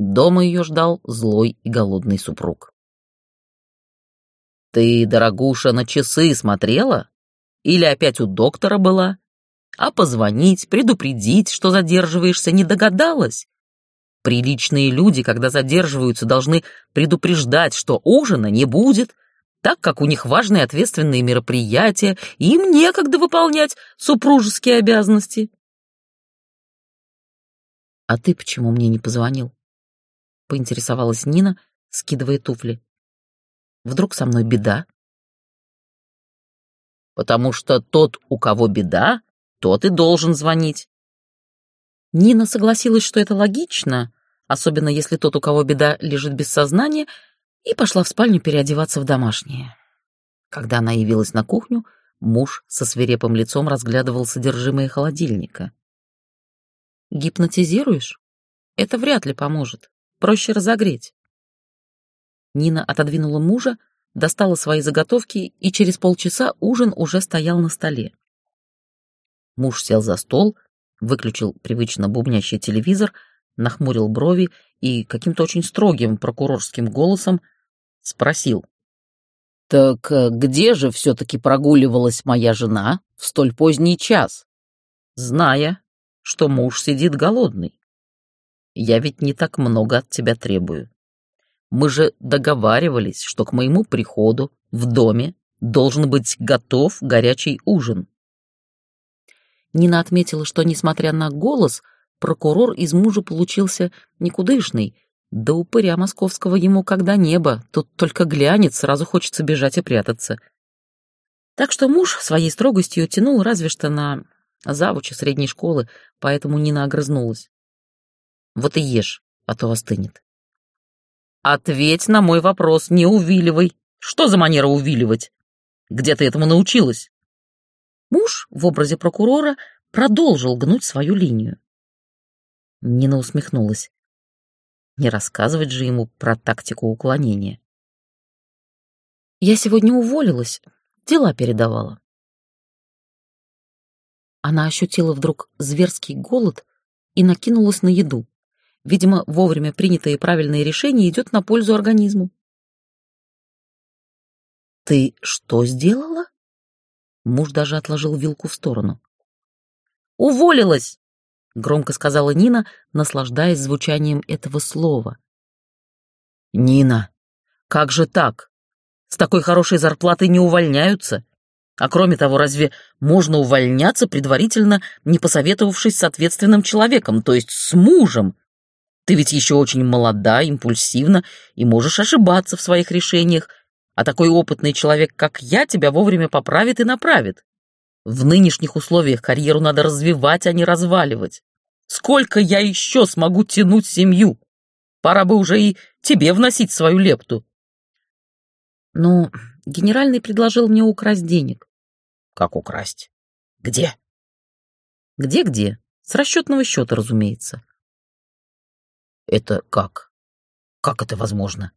Дома ее ждал злой и голодный супруг. «Ты, дорогуша, на часы смотрела? Или опять у доктора была? А позвонить, предупредить, что задерживаешься, не догадалась? Приличные люди, когда задерживаются, должны предупреждать, что ужина не будет, так как у них важные ответственные мероприятия, и им некогда выполнять супружеские обязанности. «А ты почему мне не позвонил?» — поинтересовалась Нина, скидывая туфли. «Вдруг со мной беда?» «Потому что тот, у кого беда, тот и должен звонить». Нина согласилась, что это логично, особенно если тот, у кого беда, лежит без сознания, и пошла в спальню переодеваться в домашнее. Когда она явилась на кухню, муж со свирепым лицом разглядывал содержимое холодильника. «Гипнотизируешь? Это вряд ли поможет. Проще разогреть». Нина отодвинула мужа, достала свои заготовки, и через полчаса ужин уже стоял на столе. Муж сел за стол, выключил привычно бубнящий телевизор, нахмурил брови и каким-то очень строгим прокурорским голосом спросил. «Так э, где же все-таки прогуливалась моя жена в столь поздний час, зная, что муж сидит голодный? Я ведь не так много от тебя требую. Мы же договаривались, что к моему приходу в доме должен быть готов горячий ужин». Нина отметила, что, несмотря на голос, прокурор из мужа получился никудышный, да упыря московского ему когда небо, тут только глянет, сразу хочется бежать и прятаться. Так что муж своей строгостью тянул разве что на завуча средней школы, поэтому Нина огрызнулась. Вот и ешь, а то остынет. Ответь на мой вопрос, не увиливай. Что за манера увиливать? Где ты этому научилась? Муж в образе прокурора продолжил гнуть свою линию. Нина усмехнулась. Не рассказывать же ему про тактику уклонения. Я сегодня уволилась, дела передавала. Она ощутила вдруг зверский голод и накинулась на еду. Видимо, вовремя принятое и правильное решение идет на пользу организму. «Ты что сделала?» Муж даже отложил вилку в сторону. «Уволилась!» — громко сказала Нина, наслаждаясь звучанием этого слова. «Нина, как же так? С такой хорошей зарплатой не увольняются. А кроме того, разве можно увольняться, предварительно не посоветовавшись с ответственным человеком, то есть с мужем? Ты ведь еще очень молода, импульсивна и можешь ошибаться в своих решениях, а такой опытный человек, как я, тебя вовремя поправит и направит. В нынешних условиях карьеру надо развивать, а не разваливать. Сколько я еще смогу тянуть семью? Пора бы уже и тебе вносить свою лепту. Но генеральный предложил мне украсть денег. Как украсть? Где? Где-где? С расчетного счета, разумеется. Это как? Как это возможно?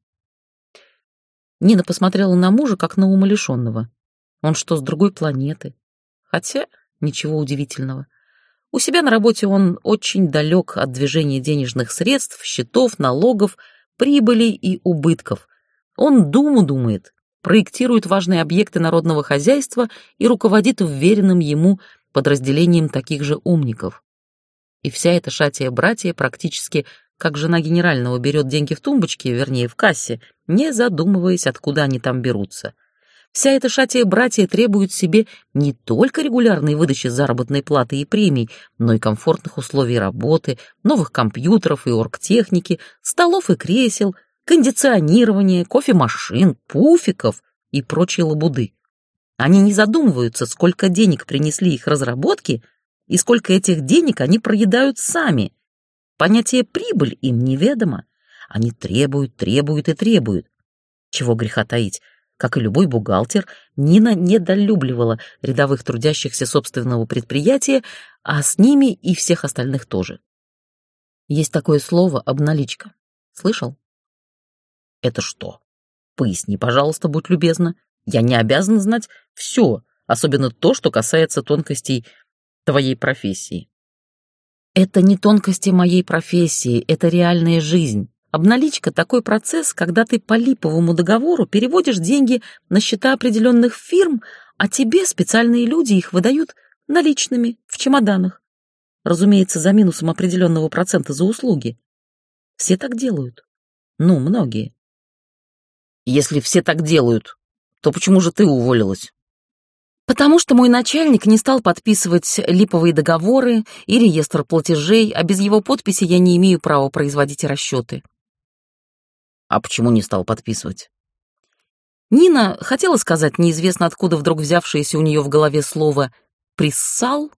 Нина посмотрела на мужа, как на умалишенного. Он что, с другой планеты? Хотя ничего удивительного. У себя на работе он очень далек от движения денежных средств, счетов, налогов, прибылей и убытков. Он думу думает, проектирует важные объекты народного хозяйства и руководит вверенным ему подразделением таких же умников. И вся эта шатия-братья практически как жена генерального берет деньги в тумбочке, вернее, в кассе, не задумываясь, откуда они там берутся. Вся эта шатия-братья требует себе не только регулярной выдачи заработной платы и премий, но и комфортных условий работы, новых компьютеров и оргтехники, столов и кресел, кондиционирования, кофемашин, пуфиков и прочей лабуды. Они не задумываются, сколько денег принесли их разработки и сколько этих денег они проедают сами. Понятие «прибыль» им неведомо. Они требуют, требуют и требуют. Чего греха таить, как и любой бухгалтер, Нина недолюбливала рядовых трудящихся собственного предприятия, а с ними и всех остальных тоже. Есть такое слово «обналичка». Слышал? Это что? Поясни, пожалуйста, будь любезна. Я не обязан знать все, особенно то, что касается тонкостей твоей профессии. Это не тонкости моей профессии, это реальная жизнь. Обналичка — такой процесс, когда ты по липовому договору переводишь деньги на счета определенных фирм, а тебе специальные люди их выдают наличными, в чемоданах. Разумеется, за минусом определенного процента за услуги. Все так делают. Ну, многие. Если все так делают, то почему же ты уволилась? Потому что мой начальник не стал подписывать липовые договоры и реестр платежей, а без его подписи я не имею права производить расчеты. А почему не стал подписывать? Нина хотела сказать неизвестно откуда вдруг взявшееся у нее в голове слово «приссал»,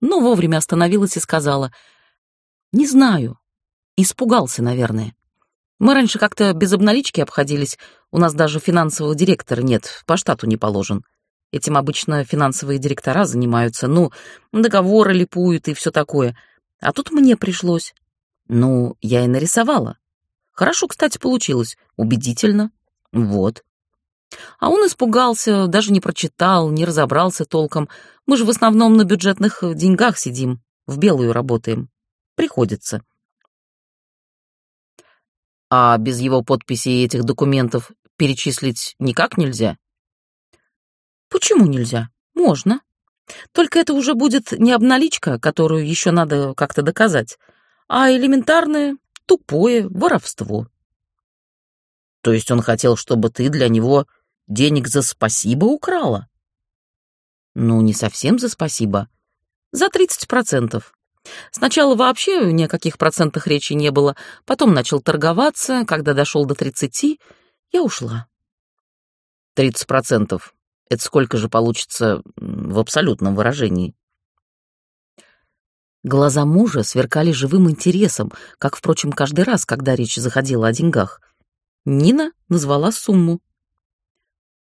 но вовремя остановилась и сказала «Не знаю. Испугался, наверное. Мы раньше как-то без обналички обходились, у нас даже финансового директора нет, по штату не положен. Этим обычно финансовые директора занимаются, ну, договоры липуют и все такое. А тут мне пришлось. Ну, я и нарисовала. Хорошо, кстати, получилось. Убедительно. Вот. А он испугался, даже не прочитал, не разобрался толком. Мы же в основном на бюджетных деньгах сидим, в белую работаем. Приходится. А без его подписи и этих документов перечислить никак нельзя? Почему нельзя? Можно. Только это уже будет не обналичка, которую еще надо как-то доказать, а элементарное, тупое воровство. То есть он хотел, чтобы ты для него денег за спасибо украла? Ну, не совсем за спасибо. За 30%. Сначала вообще ни о каких процентах речи не было, потом начал торговаться, когда дошел до 30, я ушла. 30%. Это сколько же получится в абсолютном выражении? Глаза мужа сверкали живым интересом, как, впрочем, каждый раз, когда речь заходила о деньгах. Нина назвала сумму.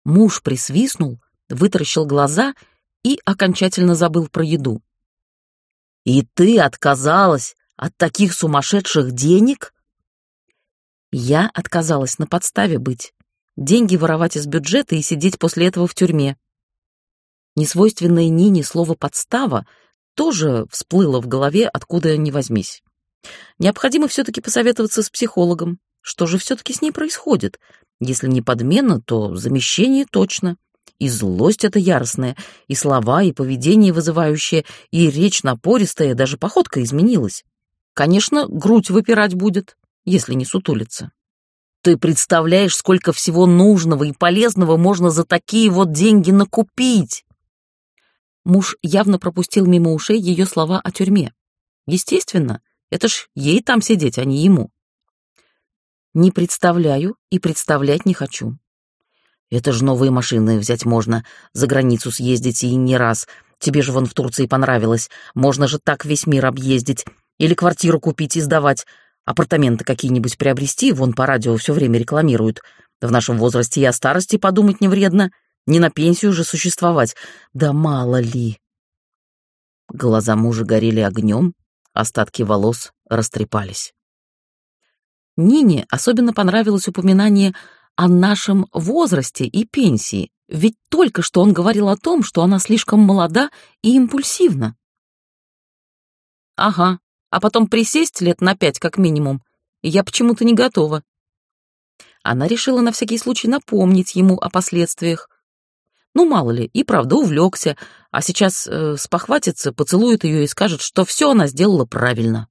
Муж присвистнул, вытаращил глаза и окончательно забыл про еду. «И ты отказалась от таких сумасшедших денег?» Я отказалась на подставе быть деньги воровать из бюджета и сидеть после этого в тюрьме. Несвойственное Нине слово «подстава» тоже всплыло в голове, откуда ни возьмись. Необходимо все-таки посоветоваться с психологом. Что же все-таки с ней происходит? Если не подмена, то замещение точно. И злость эта яростная, и слова, и поведение вызывающее, и речь напористая, даже походка изменилась. Конечно, грудь выпирать будет, если не сутулиться. Ты представляешь, сколько всего нужного и полезного можно за такие вот деньги накупить? Муж явно пропустил мимо ушей ее слова о тюрьме. Естественно, это ж ей там сидеть, а не ему. Не представляю и представлять не хочу. Это же новые машины взять можно, за границу съездить и не раз. Тебе же вон в Турции понравилось. Можно же так весь мир объездить. Или квартиру купить и сдавать. Апартаменты какие-нибудь приобрести, вон по радио все время рекламируют. В нашем возрасте и о старости подумать не вредно. Не на пенсию же существовать. Да мало ли. Глаза мужа горели огнем, остатки волос растрепались. Нине особенно понравилось упоминание о нашем возрасте и пенсии, ведь только что он говорил о том, что она слишком молода и импульсивна. Ага, а потом присесть лет на пять как минимум, я почему-то не готова. Она решила на всякий случай напомнить ему о последствиях. Ну, мало ли, и правда увлекся, а сейчас э, спохватится, поцелует ее и скажет, что все она сделала правильно.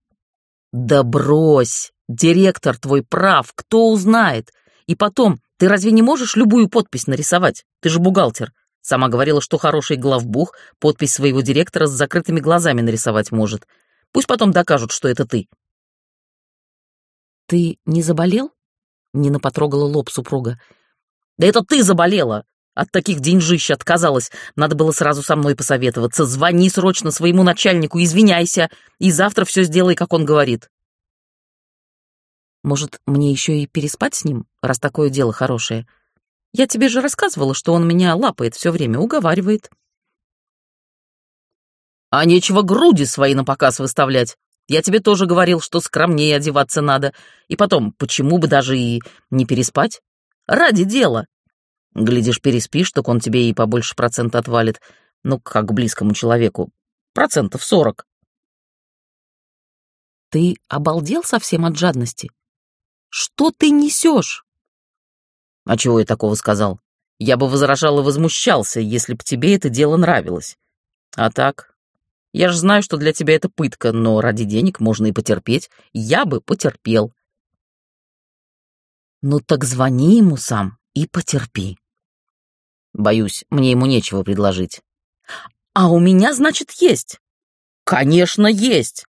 Да брось! Директор твой прав, кто узнает? И потом, ты разве не можешь любую подпись нарисовать? Ты же бухгалтер. Сама говорила, что хороший главбух подпись своего директора с закрытыми глазами нарисовать может. Пусть потом докажут, что это ты. Ты не заболел? Нина потрогала лоб супруга. Да это ты заболела! От таких деньжищ отказалась. Надо было сразу со мной посоветоваться. Звони срочно своему начальнику, извиняйся, и завтра все сделай, как он говорит. Может, мне еще и переспать с ним, раз такое дело хорошее? Я тебе же рассказывала, что он меня лапает все время, уговаривает. А нечего груди свои на показ выставлять. Я тебе тоже говорил, что скромнее одеваться надо. И потом, почему бы даже и не переспать? Ради дела. Глядишь, переспишь, так он тебе и побольше процента отвалит. Ну, как близкому человеку. Процентов сорок. Ты обалдел совсем от жадности? Что ты несешь? А чего я такого сказал? Я бы возражал и возмущался, если б тебе это дело нравилось. А так, я же знаю, что для тебя это пытка, но ради денег можно и потерпеть. Я бы потерпел. Ну так звони ему сам и потерпи. Боюсь, мне ему нечего предложить. А у меня, значит, есть. Конечно, есть.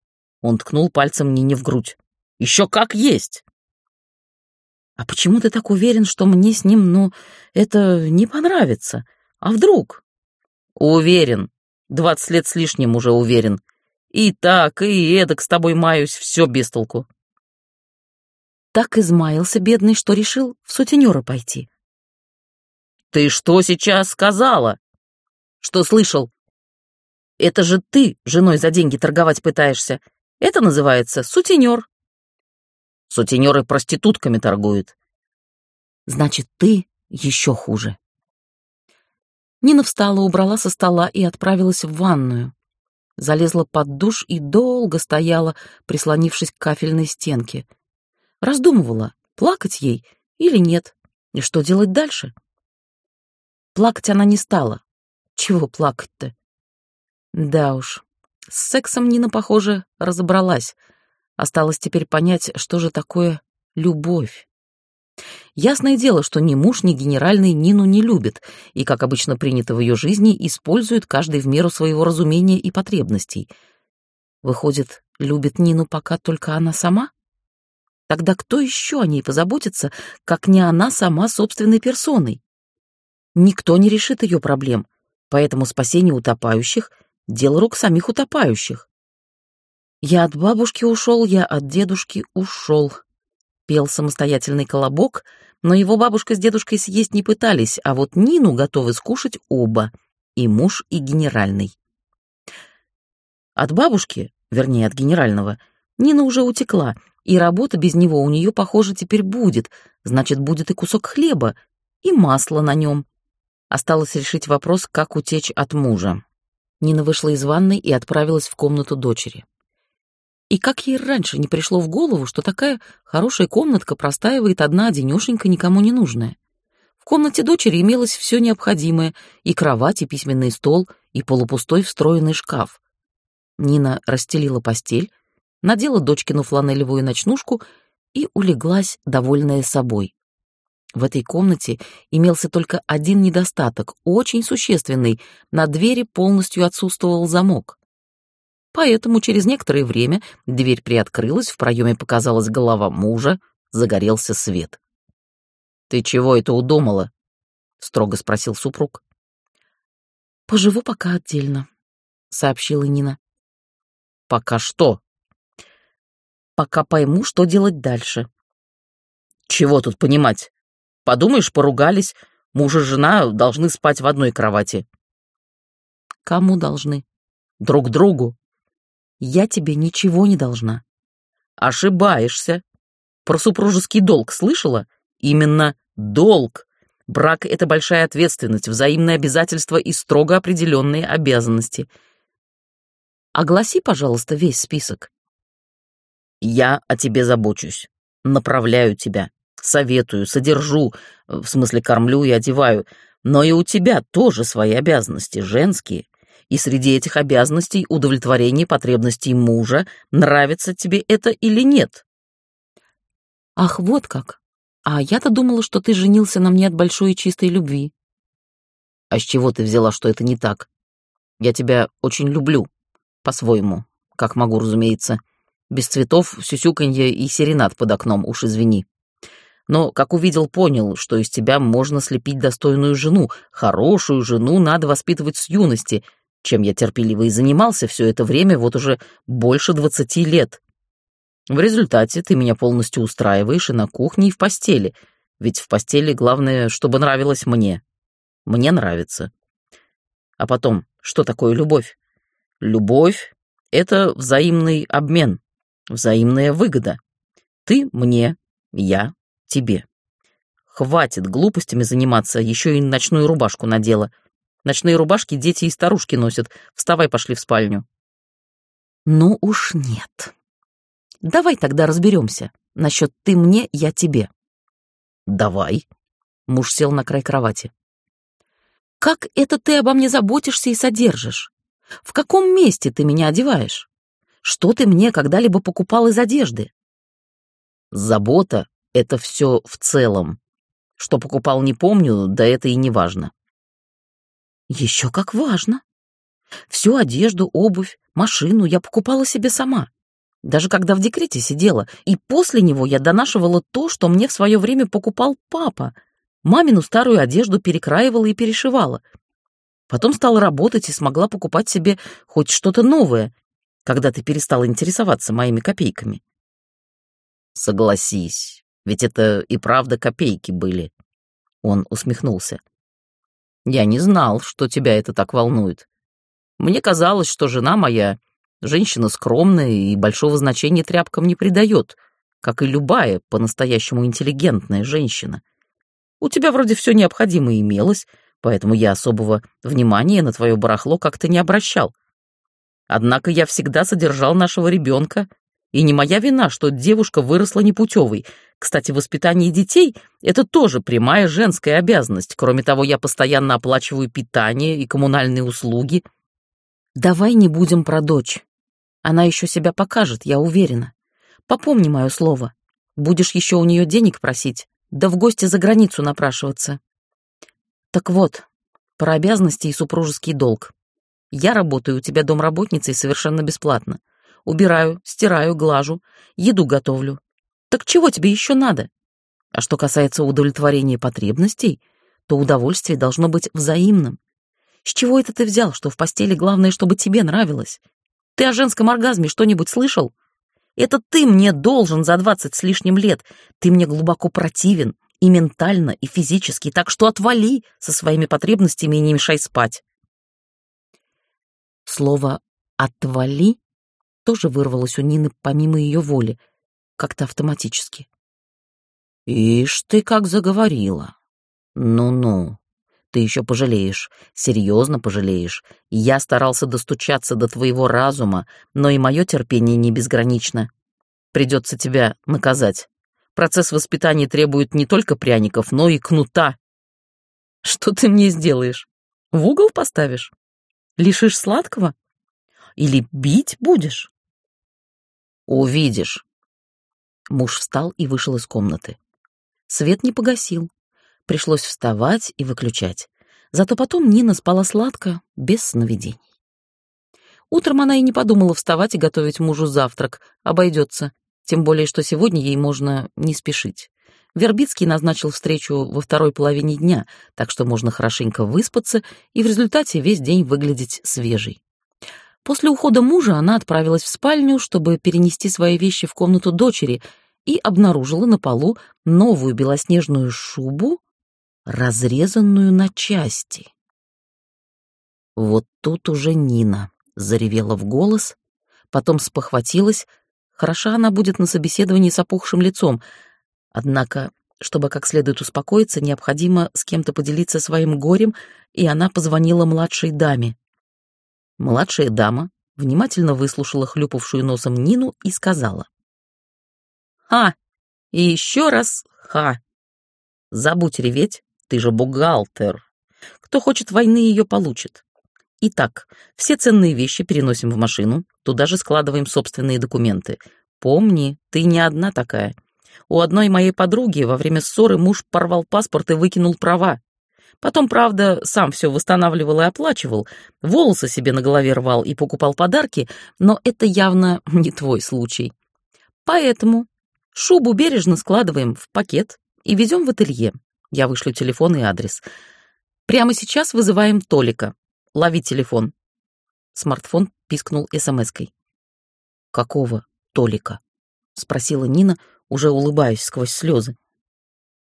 Он ткнул пальцем Нине в грудь. Еще как есть. А почему ты так уверен, что мне с ним, ну, это не понравится? А вдруг? Уверен. Двадцать лет с лишним уже уверен. И так, и эдак с тобой маюсь, все без толку. Так измаялся бедный, что решил в сутенера пойти. Ты что сейчас сказала? Что слышал? Это же ты женой за деньги торговать пытаешься. Это называется сутенер. Сутенеры проститутками торгуют. Значит, ты еще хуже. Нина встала, убрала со стола и отправилась в ванную. Залезла под душ и долго стояла, прислонившись к кафельной стенке. Раздумывала, плакать ей или нет, и что делать дальше. Плакать она не стала. Чего плакать-то? Да уж, с сексом Нина, похоже, разобралась. Осталось теперь понять, что же такое любовь. Ясное дело, что ни муж, ни генеральный Нину не любит и, как обычно принято в ее жизни, использует каждый в меру своего разумения и потребностей. Выходит, любит Нину пока только она сама? Тогда кто еще о ней позаботится, как не она сама собственной персоной? Никто не решит ее проблем, поэтому спасение утопающих — дело рук самих утопающих. «Я от бабушки ушел, я от дедушки ушел», — пел самостоятельный колобок, но его бабушка с дедушкой съесть не пытались, а вот Нину готовы скушать оба, и муж, и генеральный. От бабушки, вернее, от генерального, Нина уже утекла, и работа без него у нее, похоже, теперь будет, значит, будет и кусок хлеба, и масло на нем. Осталось решить вопрос, как утечь от мужа. Нина вышла из ванной и отправилась в комнату дочери. И как ей раньше не пришло в голову, что такая хорошая комнатка простаивает одна, денешенька, никому не нужная. В комнате дочери имелось все необходимое — и кровать, и письменный стол, и полупустой встроенный шкаф. Нина расстелила постель, надела дочкину фланелевую ночнушку и улеглась, довольная собой. В этой комнате имелся только один недостаток, очень существенный — на двери полностью отсутствовал замок. Поэтому через некоторое время дверь приоткрылась, в проеме показалась голова мужа, загорелся свет. «Ты чего это удумала?» — строго спросил супруг. «Поживу пока отдельно», — сообщила Нина. «Пока что?» «Пока пойму, что делать дальше». «Чего тут понимать? Подумаешь, поругались, муж и жена должны спать в одной кровати». «Кому должны?» «Друг другу», я тебе ничего не должна. Ошибаешься. Про супружеский долг слышала? Именно долг. Брак — это большая ответственность, взаимные обязательства и строго определенные обязанности. Огласи, пожалуйста, весь список. Я о тебе забочусь. Направляю тебя. Советую, содержу, в смысле кормлю и одеваю. Но и у тебя тоже свои обязанности, женские и среди этих обязанностей удовлетворение потребностей мужа, нравится тебе это или нет. Ах, вот как. А я-то думала, что ты женился на мне от большой и чистой любви. А с чего ты взяла, что это не так? Я тебя очень люблю, по-своему, как могу, разумеется. Без цветов, сюсюканья и серенад под окном, уж извини. Но, как увидел, понял, что из тебя можно слепить достойную жену. Хорошую жену надо воспитывать с юности — чем я терпеливо и занимался все это время, вот уже больше двадцати лет. В результате ты меня полностью устраиваешь и на кухне, и в постели, ведь в постели главное, чтобы нравилось мне. Мне нравится. А потом, что такое любовь? Любовь — это взаимный обмен, взаимная выгода. Ты мне, я тебе. Хватит глупостями заниматься, еще и ночную рубашку надела — Ночные рубашки дети и старушки носят. Вставай, пошли в спальню». «Ну уж нет». Давай тогда разберемся. Насчет ты мне, я тебе. Давай. Муж сел на край кровати. Как это ты обо мне заботишься и содержишь? В каком месте ты меня одеваешь? Что ты мне когда-либо покупал из одежды? Забота — это все в целом. Что покупал, не помню, да это и не важно. Еще как важно. Всю одежду, обувь, машину я покупала себе сама. Даже когда в декрете сидела, и после него я донашивала то, что мне в свое время покупал папа. Мамину старую одежду перекраивала и перешивала. Потом стала работать и смогла покупать себе хоть что-то новое, когда ты перестала интересоваться моими копейками. Согласись, ведь это и правда копейки были. Он усмехнулся. Я не знал, что тебя это так волнует. Мне казалось, что жена моя женщина скромная и большого значения тряпкам не придает, как и любая по-настоящему интеллигентная женщина. У тебя вроде все необходимое имелось, поэтому я особого внимания на твое барахло как-то не обращал. Однако я всегда содержал нашего ребенка, и не моя вина, что девушка выросла непутевой. Кстати, воспитание детей — это тоже прямая женская обязанность. Кроме того, я постоянно оплачиваю питание и коммунальные услуги. Давай не будем про дочь. Она еще себя покажет, я уверена. Попомни мое слово. Будешь еще у нее денег просить, да в гости за границу напрашиваться. Так вот, про обязанности и супружеский долг. Я работаю у тебя домработницей совершенно бесплатно. Убираю, стираю, глажу, еду готовлю. Так чего тебе еще надо? А что касается удовлетворения потребностей, то удовольствие должно быть взаимным. С чего это ты взял, что в постели главное, чтобы тебе нравилось? Ты о женском оргазме что-нибудь слышал? Это ты мне должен за двадцать с лишним лет. Ты мне глубоко противен и ментально, и физически, так что отвали со своими потребностями и не мешай спать. Слово «отвали» тоже вырвалось у Нины помимо ее воли, как-то автоматически. «Ишь ты как заговорила! Ну-ну!» Ты еще пожалеешь, серьезно пожалеешь. Я старался достучаться до твоего разума, но и мое терпение не безгранично. Придется тебя наказать. Процесс воспитания требует не только пряников, но и кнута. Что ты мне сделаешь? В угол поставишь? Лишишь сладкого? Или бить будешь? Увидишь. Муж встал и вышел из комнаты. Свет не погасил, Пришлось вставать и выключать. Зато потом Нина спала сладко, без сновидений. Утром она и не подумала вставать и готовить мужу завтрак. Обойдется. Тем более, что сегодня ей можно не спешить. Вербицкий назначил встречу во второй половине дня, так что можно хорошенько выспаться и в результате весь день выглядеть свежей. После ухода мужа она отправилась в спальню, чтобы перенести свои вещи в комнату дочери, и обнаружила на полу новую белоснежную шубу разрезанную на части. Вот тут уже Нина заревела в голос, потом спохватилась, хороша она будет на собеседовании с опухшим лицом, однако, чтобы как следует успокоиться, необходимо с кем-то поделиться своим горем, и она позвонила младшей даме. Младшая дама внимательно выслушала хлюпавшую носом Нину и сказала. «Ха! И еще раз ха! Забудь реветь, ты же бухгалтер. Кто хочет войны, ее получит. Итак, все ценные вещи переносим в машину, туда же складываем собственные документы. Помни, ты не одна такая. У одной моей подруги во время ссоры муж порвал паспорт и выкинул права. Потом, правда, сам все восстанавливал и оплачивал, волосы себе на голове рвал и покупал подарки, но это явно не твой случай. Поэтому шубу бережно складываем в пакет и везем в ателье. Я вышлю телефон и адрес. Прямо сейчас вызываем Толика. Лови телефон. Смартфон пискнул смской. «Какого Толика?» — спросила Нина, уже улыбаясь сквозь слезы.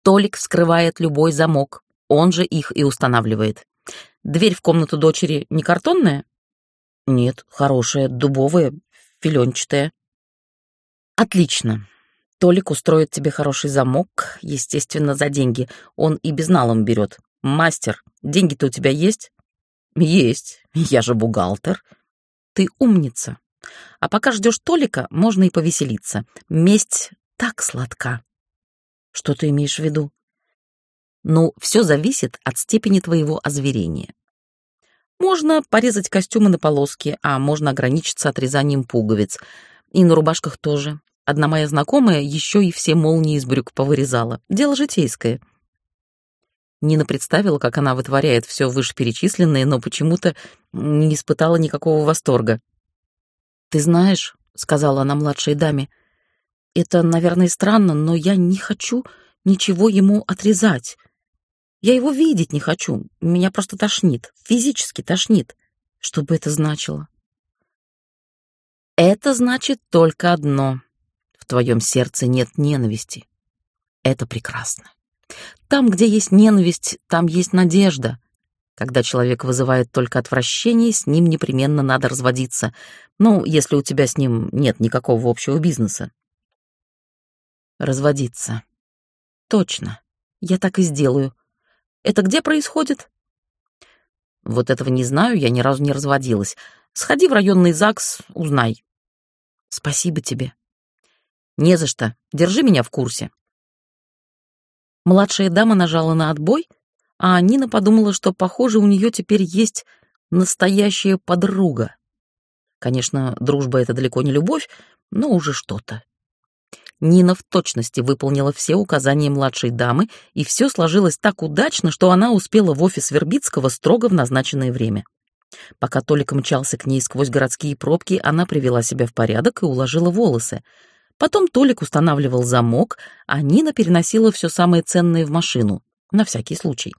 Толик вскрывает любой замок, он же их и устанавливает. Дверь в комнату дочери не картонная? Нет, хорошая, дубовая, филенчатая. Отлично. Толик устроит тебе хороший замок, естественно, за деньги. Он и безналом берет. Мастер, деньги-то у тебя есть? Есть, я же бухгалтер. Ты умница. А пока ждешь Толика, можно и повеселиться. Месть так сладка. Что ты имеешь в виду? Ну, все зависит от степени твоего озверения. Можно порезать костюмы на полоски, а можно ограничиться отрезанием пуговиц. И на рубашках тоже. Одна моя знакомая еще и все молнии из брюк повырезала. Дело житейское. Нина представила, как она вытворяет все вышеперечисленное, но почему-то не испытала никакого восторга. «Ты знаешь», — сказала она младшей даме, — «это, наверное, странно, но я не хочу ничего ему отрезать. Я его видеть не хочу, меня просто тошнит, физически тошнит. Что бы это значило?» «Это значит только одно. В твоем сердце нет ненависти. Это прекрасно. Там, где есть ненависть, там есть надежда. Когда человек вызывает только отвращение, с ним непременно надо разводиться. Ну, если у тебя с ним нет никакого общего бизнеса. Разводиться. Точно. Я так и сделаю. Это где происходит? Вот этого не знаю, я ни разу не разводилась. Сходи в районный ЗАГС, узнай. Спасибо тебе. Не за что. Держи меня в курсе. Младшая дама нажала на отбой, а Нина подумала, что, похоже, у нее теперь есть настоящая подруга. Конечно, дружба — это далеко не любовь, но уже что-то. Нина в точности выполнила все указания младшей дамы, и все сложилось так удачно, что она успела в офис Вербицкого строго в назначенное время. Пока Толик мчался к ней сквозь городские пробки, она привела себя в порядок и уложила волосы — Потом Толик устанавливал замок, а Нина переносила все самое ценное в машину, на всякий случай.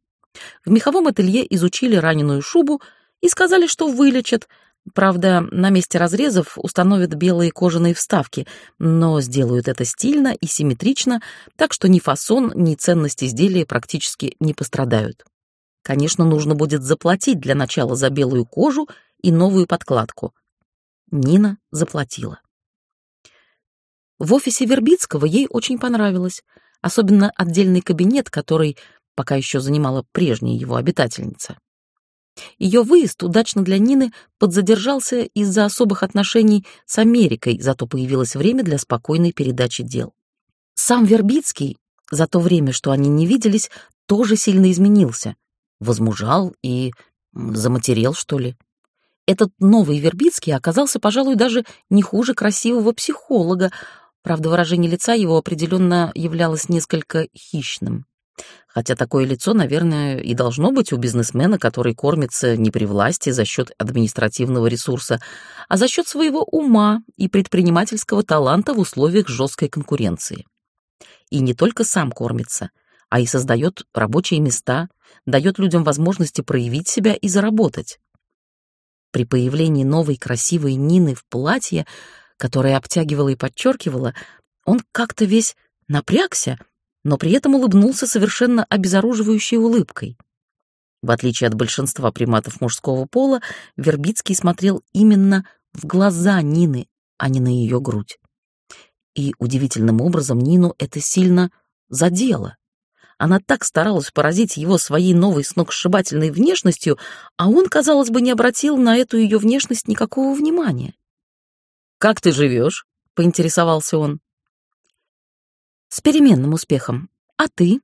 В меховом ателье изучили раненую шубу и сказали, что вылечат. Правда, на месте разрезов установят белые кожаные вставки, но сделают это стильно и симметрично, так что ни фасон, ни ценность изделия практически не пострадают. Конечно, нужно будет заплатить для начала за белую кожу и новую подкладку. Нина заплатила. В офисе Вербицкого ей очень понравилось, особенно отдельный кабинет, который пока еще занимала прежняя его обитательница. Ее выезд удачно для Нины подзадержался из-за особых отношений с Америкой, зато появилось время для спокойной передачи дел. Сам Вербицкий за то время, что они не виделись, тоже сильно изменился. Возмужал и заматерел, что ли. Этот новый Вербицкий оказался, пожалуй, даже не хуже красивого психолога, Правда, выражение лица его определенно являлось несколько хищным. Хотя такое лицо, наверное, и должно быть у бизнесмена, который кормится не при власти за счет административного ресурса, а за счет своего ума и предпринимательского таланта в условиях жесткой конкуренции. И не только сам кормится, а и создает рабочие места, дает людям возможности проявить себя и заработать. При появлении новой красивой Нины в платье которая обтягивала и подчеркивала, он как-то весь напрягся, но при этом улыбнулся совершенно обезоруживающей улыбкой. В отличие от большинства приматов мужского пола, Вербицкий смотрел именно в глаза Нины, а не на ее грудь. И удивительным образом Нину это сильно задело. Она так старалась поразить его своей новой сногсшибательной внешностью, а он, казалось бы, не обратил на эту ее внешность никакого внимания. «Как ты живешь?» — поинтересовался он. «С переменным успехом. А ты?»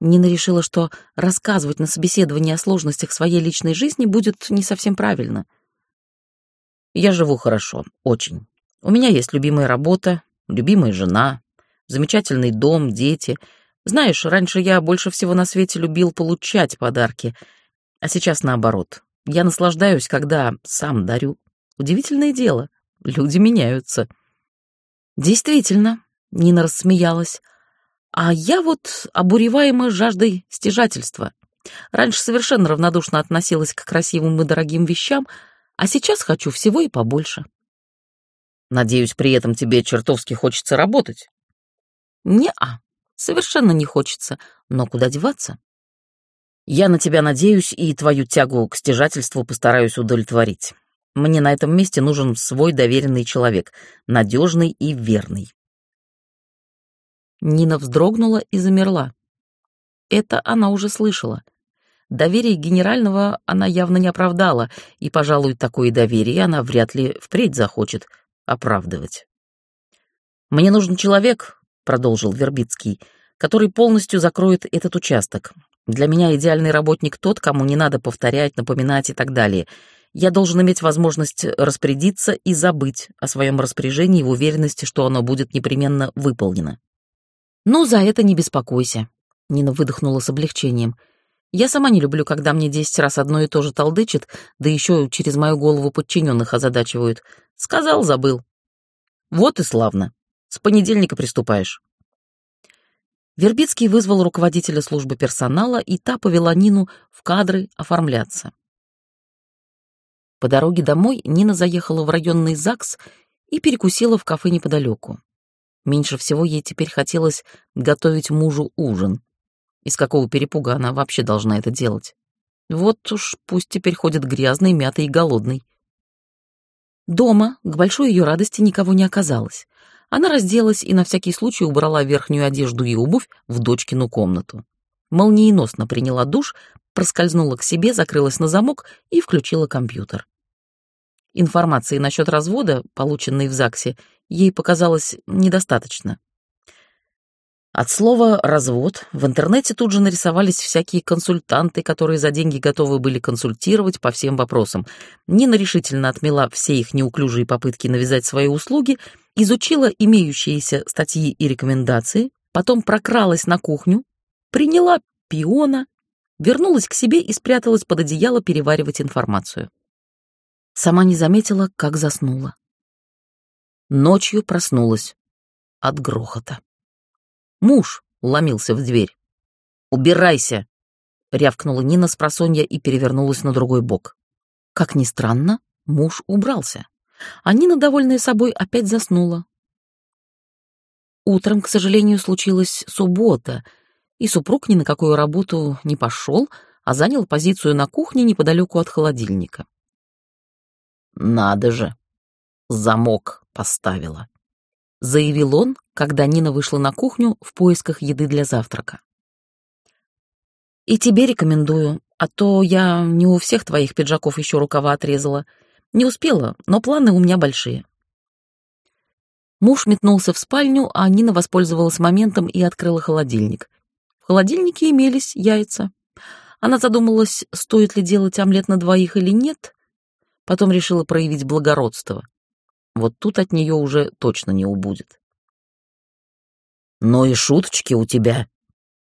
Нина решила, что рассказывать на собеседовании о сложностях своей личной жизни будет не совсем правильно. «Я живу хорошо, очень. У меня есть любимая работа, любимая жена, замечательный дом, дети. Знаешь, раньше я больше всего на свете любил получать подарки, а сейчас наоборот. Я наслаждаюсь, когда сам дарю. Удивительное дело люди меняются. Действительно, Нина рассмеялась. А я вот обуреваема жаждой стяжательства. Раньше совершенно равнодушно относилась к красивым и дорогим вещам, а сейчас хочу всего и побольше. Надеюсь, при этом тебе чертовски хочется работать? Не-а, совершенно не хочется, но куда деваться? Я на тебя надеюсь и твою тягу к стяжательству постараюсь удовлетворить. Мне на этом месте нужен свой доверенный человек, надежный и верный. Нина вздрогнула и замерла. Это она уже слышала. Доверие генерального она явно не оправдала, и, пожалуй, такое доверие она вряд ли впредь захочет оправдывать. «Мне нужен человек», — продолжил Вербицкий, «который полностью закроет этот участок. Для меня идеальный работник тот, кому не надо повторять, напоминать и так далее. Я должен иметь возможность распорядиться и забыть о своем распоряжении в уверенности, что оно будет непременно выполнено. «Ну, за это не беспокойся», — Нина выдохнула с облегчением. «Я сама не люблю, когда мне десять раз одно и то же толдычит, да еще через мою голову подчиненных озадачивают. Сказал, забыл». «Вот и славно. С понедельника приступаешь». Вербицкий вызвал руководителя службы персонала, и та повела Нину в кадры оформляться. По дороге домой Нина заехала в районный ЗАГС и перекусила в кафе неподалеку. Меньше всего ей теперь хотелось готовить мужу ужин. Из какого перепуга она вообще должна это делать? Вот уж пусть теперь ходит грязный, мятый и голодный. Дома, к большой ее радости, никого не оказалось. Она разделась и на всякий случай убрала верхнюю одежду и обувь в дочкину комнату. Молниеносно приняла душ, проскользнула к себе, закрылась на замок и включила компьютер. Информации насчет развода, полученной в ЗАГСе, ей показалось недостаточно. От слова «развод» в интернете тут же нарисовались всякие консультанты, которые за деньги готовы были консультировать по всем вопросам. Нина решительно отмела все их неуклюжие попытки навязать свои услуги, изучила имеющиеся статьи и рекомендации, потом прокралась на кухню, приняла пиона, вернулась к себе и спряталась под одеяло переваривать информацию. Сама не заметила, как заснула. Ночью проснулась от грохота. Муж ломился в дверь. «Убирайся!» — рявкнула Нина с просонья и перевернулась на другой бок. Как ни странно, муж убрался, а Нина, довольная собой, опять заснула. Утром, к сожалению, случилась суббота, и супруг ни на какую работу не пошел, а занял позицию на кухне неподалеку от холодильника. «Надо же! Замок поставила!» — заявил он, когда Нина вышла на кухню в поисках еды для завтрака. «И тебе рекомендую, а то я не у всех твоих пиджаков еще рукава отрезала. Не успела, но планы у меня большие». Муж метнулся в спальню, а Нина воспользовалась моментом и открыла холодильник. В холодильнике имелись яйца. Она задумалась, стоит ли делать омлет на двоих или нет, потом решила проявить благородство. Вот тут от нее уже точно не убудет. «Но и шуточки у тебя!»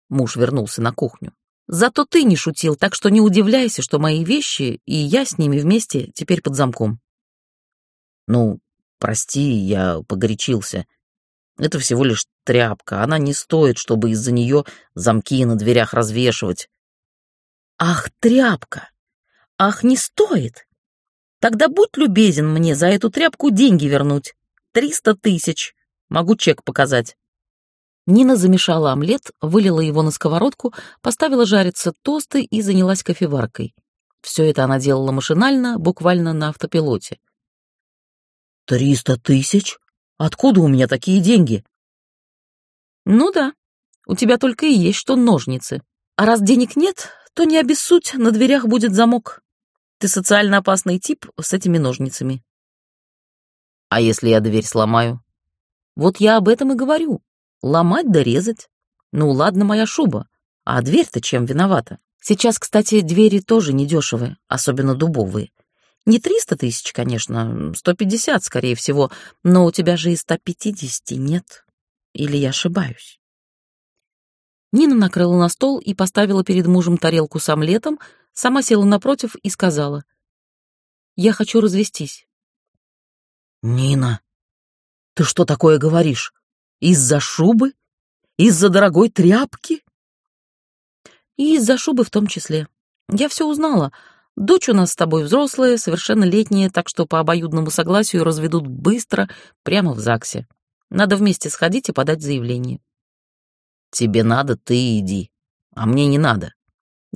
Муж вернулся на кухню. «Зато ты не шутил, так что не удивляйся, что мои вещи и я с ними вместе теперь под замком». «Ну, прости, я погорячился. Это всего лишь тряпка, она не стоит, чтобы из-за нее замки на дверях развешивать». «Ах, тряпка! Ах, не стоит!» Тогда будь любезен мне за эту тряпку деньги вернуть. Триста тысяч. Могу чек показать». Нина замешала омлет, вылила его на сковородку, поставила жариться тосты и занялась кофеваркой. Все это она делала машинально, буквально на автопилоте. «Триста тысяч? Откуда у меня такие деньги?» «Ну да, у тебя только и есть что ножницы. А раз денег нет, то не обессудь, на дверях будет замок». Ты социально опасный тип с этими ножницами. А если я дверь сломаю? Вот я об этом и говорю. Ломать да резать. Ну ладно, моя шуба. А дверь-то чем виновата? Сейчас, кстати, двери тоже недешевые, особенно дубовые. Не триста тысяч, конечно, сто пятьдесят, скорее всего, но у тебя же и ста пятидесяти нет. Или я ошибаюсь? Нина накрыла на стол и поставила перед мужем тарелку с омлетом, сама села напротив и сказала. «Я хочу развестись». «Нина, ты что такое говоришь? Из-за шубы? Из-за дорогой тряпки?» «И из-за шубы в том числе. Я все узнала. Дочь у нас с тобой взрослая, совершеннолетняя, так что по обоюдному согласию разведут быстро, прямо в ЗАГСе. Надо вместе сходить и подать заявление». «Тебе надо, ты иди, а мне не надо.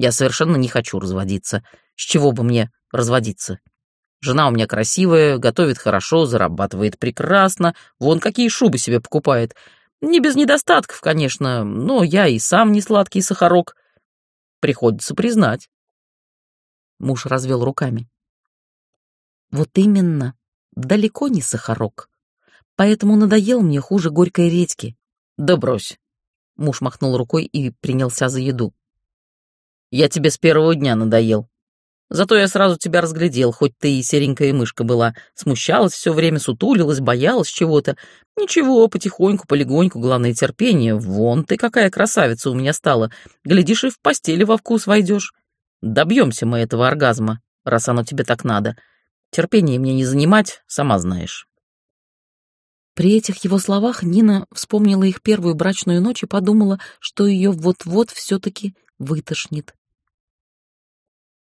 Я совершенно не хочу разводиться. С чего бы мне разводиться? Жена у меня красивая, готовит хорошо, зарабатывает прекрасно, вон какие шубы себе покупает. Не без недостатков, конечно, но я и сам не сладкий сахарок. приходится признать. Муж развел руками. Вот именно, далеко не сахарок. Поэтому надоел мне хуже горькой редьки. Да брось. Муж махнул рукой и принялся за еду. Я тебе с первого дня надоел. Зато я сразу тебя разглядел, хоть ты и серенькая мышка была. Смущалась все время, сутулилась, боялась чего-то. Ничего, потихоньку, полегоньку, главное терпение. Вон ты какая красавица у меня стала. Глядишь, и в постели во вкус войдешь. Добьемся мы этого оргазма, раз оно тебе так надо. Терпение мне не занимать, сама знаешь. При этих его словах Нина вспомнила их первую брачную ночь и подумала, что ее вот-вот все-таки вытошнит.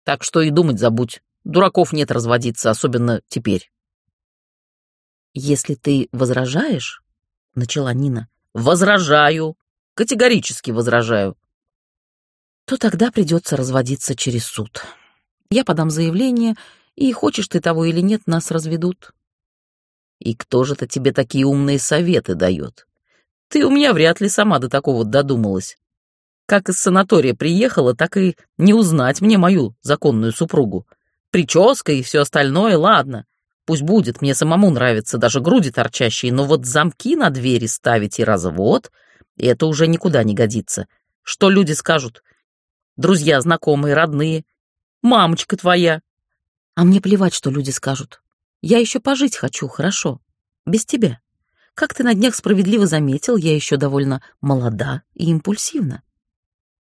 Так что и думать забудь. Дураков нет разводиться, особенно теперь. «Если ты возражаешь...» — начала Нина. «Возражаю. Категорически возражаю». «То тогда придется разводиться через суд. Я подам заявление, и, хочешь ты того или нет, нас разведут. И кто же-то тебе такие умные советы дает? Ты у меня вряд ли сама до такого додумалась. Как из санатория приехала, так и не узнать мне мою законную супругу. Прическа и все остальное, ладно. Пусть будет, мне самому нравится, даже груди торчащие, но вот замки на двери ставить и развод — это уже никуда не годится. Что люди скажут? Друзья, знакомые, родные. Мамочка твоя. А мне плевать, что люди скажут. Я еще пожить хочу, хорошо. Без тебя. Как ты на днях справедливо заметил, я еще довольно молода и импульсивна.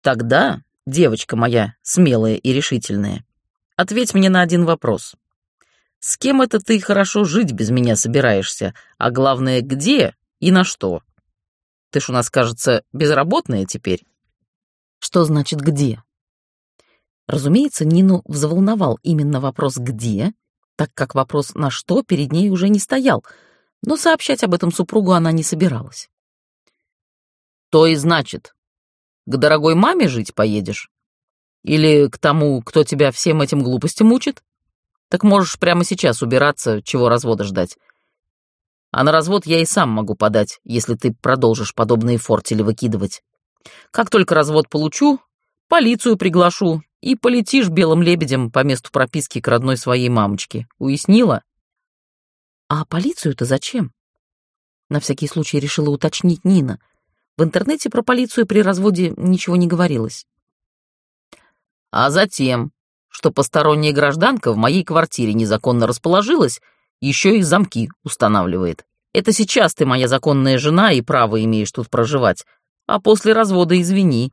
Тогда, девочка моя, смелая и решительная, ответь мне на один вопрос. С кем это ты хорошо жить без меня собираешься, а главное, где и на что? Ты ж у нас, кажется, безработная теперь. Что значит «где»? Разумеется, Нину взволновал именно вопрос «где», так как вопрос «на что» перед ней уже не стоял, но сообщать об этом супругу она не собиралась. «То и значит, к дорогой маме жить поедешь? Или к тому, кто тебя всем этим глупостям учит? Так можешь прямо сейчас убираться, чего развода ждать. А на развод я и сам могу подать, если ты продолжишь подобные фортели выкидывать. Как только развод получу, полицию приглашу, и полетишь белым лебедем по месту прописки к родной своей мамочке. Уяснила? А полицию-то зачем? На всякий случай решила уточнить Нина. В интернете про полицию при разводе ничего не говорилось. А затем, что посторонняя гражданка в моей квартире незаконно расположилась, еще и замки устанавливает. Это сейчас ты моя законная жена и право имеешь тут проживать, а после развода извини.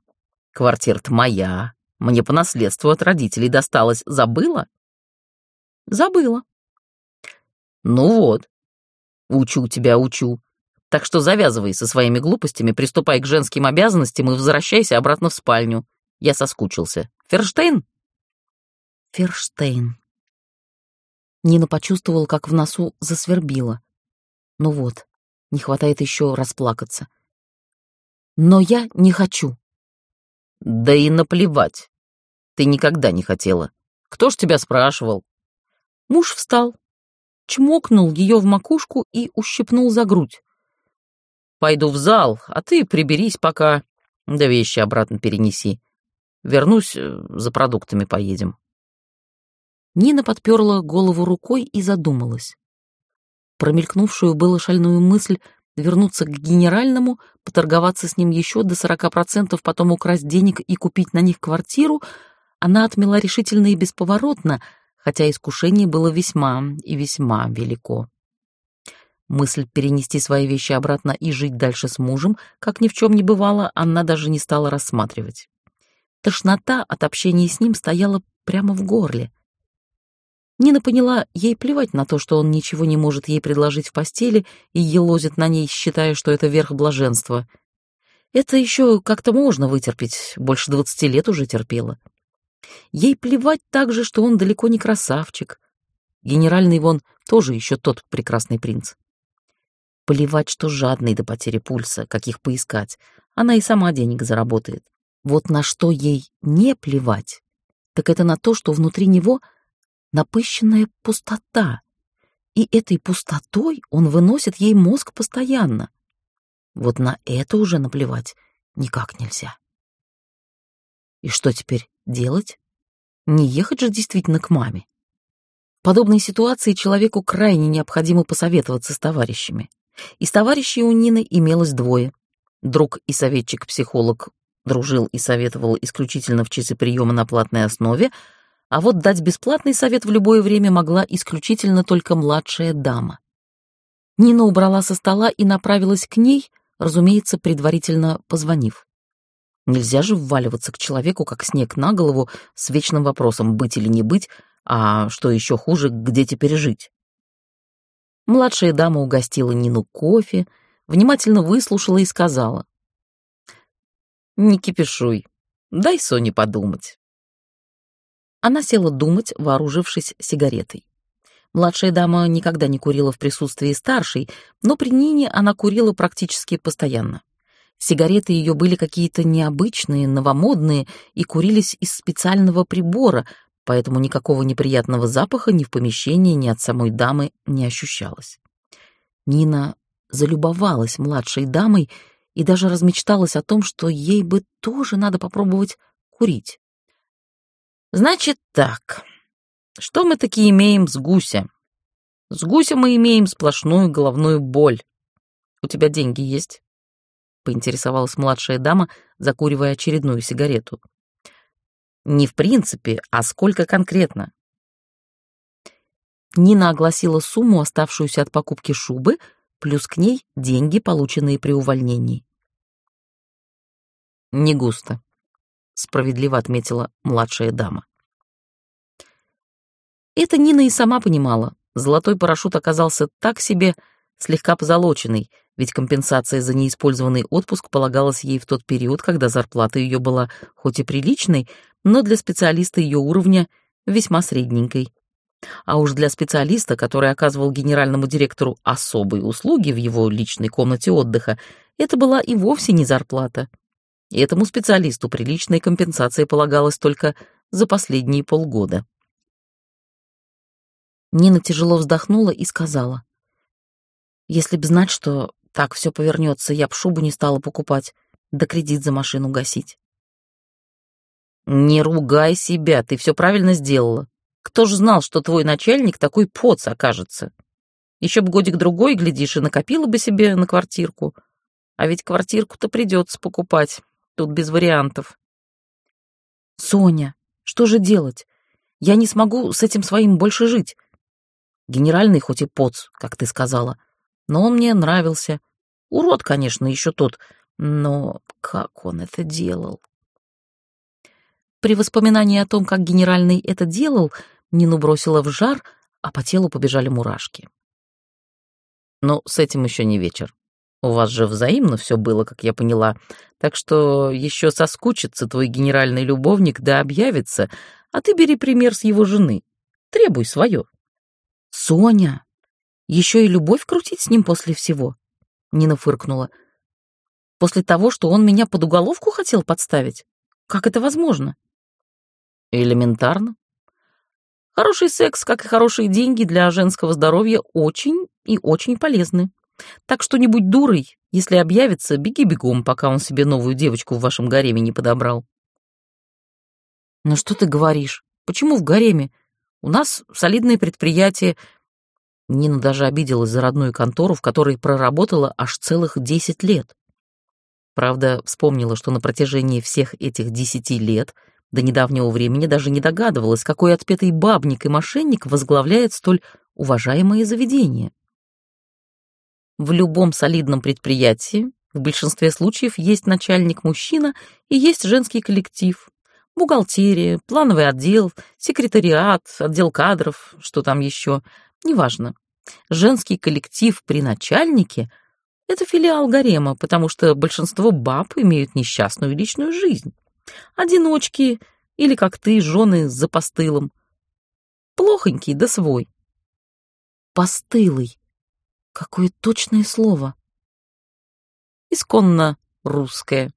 Квартира-то моя, мне по наследству от родителей досталось. Забыла? Забыла. Ну вот. Учу тебя, учу. Так что завязывай со своими глупостями, приступай к женским обязанностям и возвращайся обратно в спальню. Я соскучился. Ферштейн? Ферштейн. Нина почувствовала, как в носу засвербило. Ну вот, не хватает еще расплакаться. Но я не хочу. Да и наплевать. Ты никогда не хотела. Кто ж тебя спрашивал? Муж встал, чмокнул ее в макушку и ущипнул за грудь. Пойду в зал, а ты приберись пока, да вещи обратно перенеси. Вернусь, э, за продуктами поедем. Нина подперла голову рукой и задумалась. Промелькнувшую было шальную мысль вернуться к генеральному, поторговаться с ним еще до сорока процентов, потом украсть денег и купить на них квартиру — она отмела решительно и бесповоротно, хотя искушение было весьма и весьма велико. Мысль перенести свои вещи обратно и жить дальше с мужем, как ни в чем не бывало, она даже не стала рассматривать. Тошнота от общения с ним стояла прямо в горле. Нина поняла, ей плевать на то, что он ничего не может ей предложить в постели и елозит на ней, считая, что это верх блаженства. Это еще как-то можно вытерпеть, больше двадцати лет уже терпела. Ей плевать также, что он далеко не красавчик. Генеральный вон тоже еще тот прекрасный принц. Плевать, что жадный до потери пульса, каких поискать. Она и сама денег заработает. Вот на что ей не плевать, так это на то, что внутри него напыщенная пустота. И этой пустотой он выносит ей мозг постоянно. Вот на это уже наплевать никак нельзя. И что теперь делать? Не ехать же действительно к маме. В подобной ситуации человеку крайне необходимо посоветоваться с товарищами. Из товарищей у Нины имелось двое. Друг и советчик-психолог дружил и советовал исключительно в часы приема на платной основе, а вот дать бесплатный совет в любое время могла исключительно только младшая дама. Нина убрала со стола и направилась к ней, разумеется, предварительно позвонив. Нельзя же вваливаться к человеку, как снег на голову, с вечным вопросом, быть или не быть, а что еще хуже, где теперь жить. Младшая дама угостила Нину кофе, внимательно выслушала и сказала. «Не кипишуй, дай Соне подумать». Она села думать, вооружившись сигаретой. Младшая дама никогда не курила в присутствии старшей, но при Нине она курила практически постоянно. Сигареты ее были какие-то необычные, новомодные и курились из специального прибора, поэтому никакого неприятного запаха ни в помещении, ни от самой дамы не ощущалось. Нина залюбовалась младшей дамой и даже размечталась о том, что ей бы тоже надо попробовать курить. «Значит так, что мы таки имеем с гуся? С гуся мы имеем сплошную головную боль. У тебя деньги есть?» Поинтересовалась младшая дама, закуривая очередную сигарету. «Не в принципе, а сколько конкретно?» Нина огласила сумму, оставшуюся от покупки шубы, плюс к ней деньги, полученные при увольнении. «Не густо», — справедливо отметила младшая дама. Это Нина и сама понимала. Золотой парашют оказался так себе, слегка позолоченный, ведь компенсация за неиспользованный отпуск полагалась ей в тот период, когда зарплата ее была хоть и приличной, но для специалиста ее уровня весьма средненькой. А уж для специалиста, который оказывал генеральному директору особые услуги в его личной комнате отдыха, это была и вовсе не зарплата. Этому специалисту приличная компенсация полагалась только за последние полгода. Нина тяжело вздохнула и сказала. «Если б знать, что так все повернется, я б шубу не стала покупать, да кредит за машину гасить». «Не ругай себя, ты все правильно сделала. Кто ж знал, что твой начальник такой поц окажется? Еще б годик-другой, глядишь, и накопила бы себе на квартирку. А ведь квартирку-то придется покупать, тут без вариантов». «Соня, что же делать? Я не смогу с этим своим больше жить. Генеральный хоть и поц, как ты сказала, но он мне нравился. Урод, конечно, еще тот, но как он это делал? При воспоминании о том, как генеральный это делал, Нину бросила в жар, а по телу побежали мурашки. Ну, с этим еще не вечер. У вас же взаимно все было, как я поняла, так что еще соскучится твой генеральный любовник да объявится, а ты бери пример с его жены. Требуй свое. «Соня! Еще и любовь крутить с ним после всего?» Нина фыркнула. «После того, что он меня под уголовку хотел подставить? Как это возможно?» «Элементарно. Хороший секс, как и хорошие деньги для женского здоровья, очень и очень полезны. Так что не будь дурой, если объявится, беги бегом, пока он себе новую девочку в вашем гареме не подобрал». «Ну что ты говоришь? Почему в гареме? У нас солидное предприятие. Нина даже обиделась за родную контору, в которой проработала аж целых десять лет. Правда, вспомнила, что на протяжении всех этих десяти лет до недавнего времени даже не догадывалась, какой отпетый бабник и мошенник возглавляет столь уважаемое заведение. В любом солидном предприятии в большинстве случаев есть начальник-мужчина и есть женский коллектив, Бухгалтерия, плановый отдел, секретариат, отдел кадров, что там еще, неважно. Женский коллектив при начальнике — это филиал гарема, потому что большинство баб имеют несчастную личную жизнь. Одиночки или, как ты, жены за постылом. Плохонький да свой. Постылый. Какое точное слово. Исконно русское.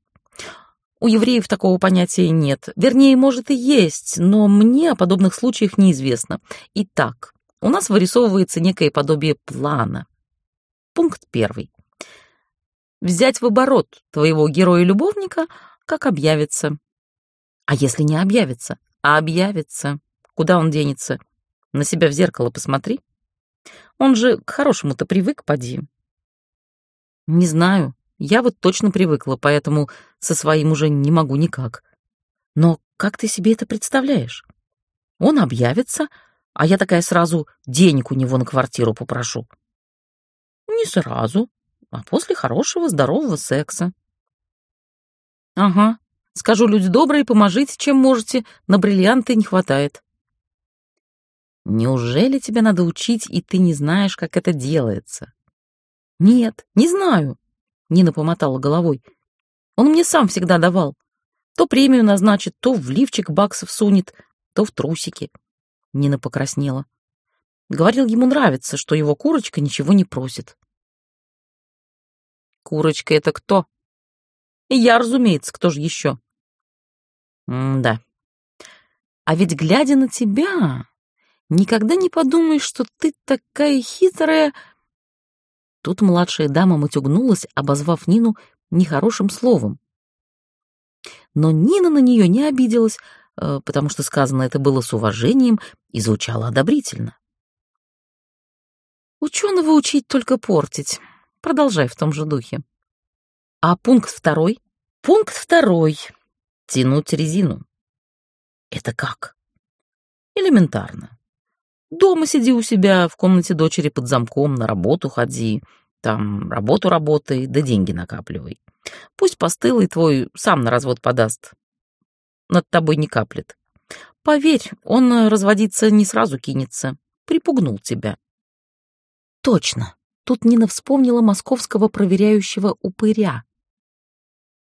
У евреев такого понятия нет. Вернее, может и есть, но мне о подобных случаях неизвестно. Итак, у нас вырисовывается некое подобие плана. Пункт первый. Взять в оборот твоего героя-любовника, как объявится. А если не объявится? А объявится. Куда он денется? На себя в зеркало посмотри. Он же к хорошему-то привык, поди. Не знаю. Я вот точно привыкла, поэтому со своим уже не могу никак. Но как ты себе это представляешь? Он объявится, а я такая сразу денег у него на квартиру попрошу. Не сразу, а после хорошего здорового секса. Ага, скажу, люди добрые, поможите, чем можете, на бриллианты не хватает. Неужели тебя надо учить, и ты не знаешь, как это делается? Нет, не знаю, Нина помотала головой. Он мне сам всегда давал. То премию назначит, то в лифчик баксов сунет, то в трусики. Нина покраснела. Говорил, ему нравится, что его курочка ничего не просит. Курочка — это кто? Я, разумеется, кто же еще? М-да. А ведь, глядя на тебя, никогда не подумаешь, что ты такая хитрая... Тут младшая дама матюгнулась, обозвав Нину нехорошим словом. Но Нина на нее не обиделась, э, потому что сказано это было с уважением и звучало одобрительно. Ученого учить только портить. Продолжай в том же духе. А пункт второй? Пункт второй. Тянуть резину. Это как? Элементарно. Дома сиди у себя, в комнате дочери под замком, на работу ходи, там работу работай, да деньги накапливай. Пусть постылый твой сам на развод подаст. Над тобой не каплет. Поверь, он разводиться не сразу кинется. Припугнул тебя. Точно. Тут Нина вспомнила московского проверяющего упыря.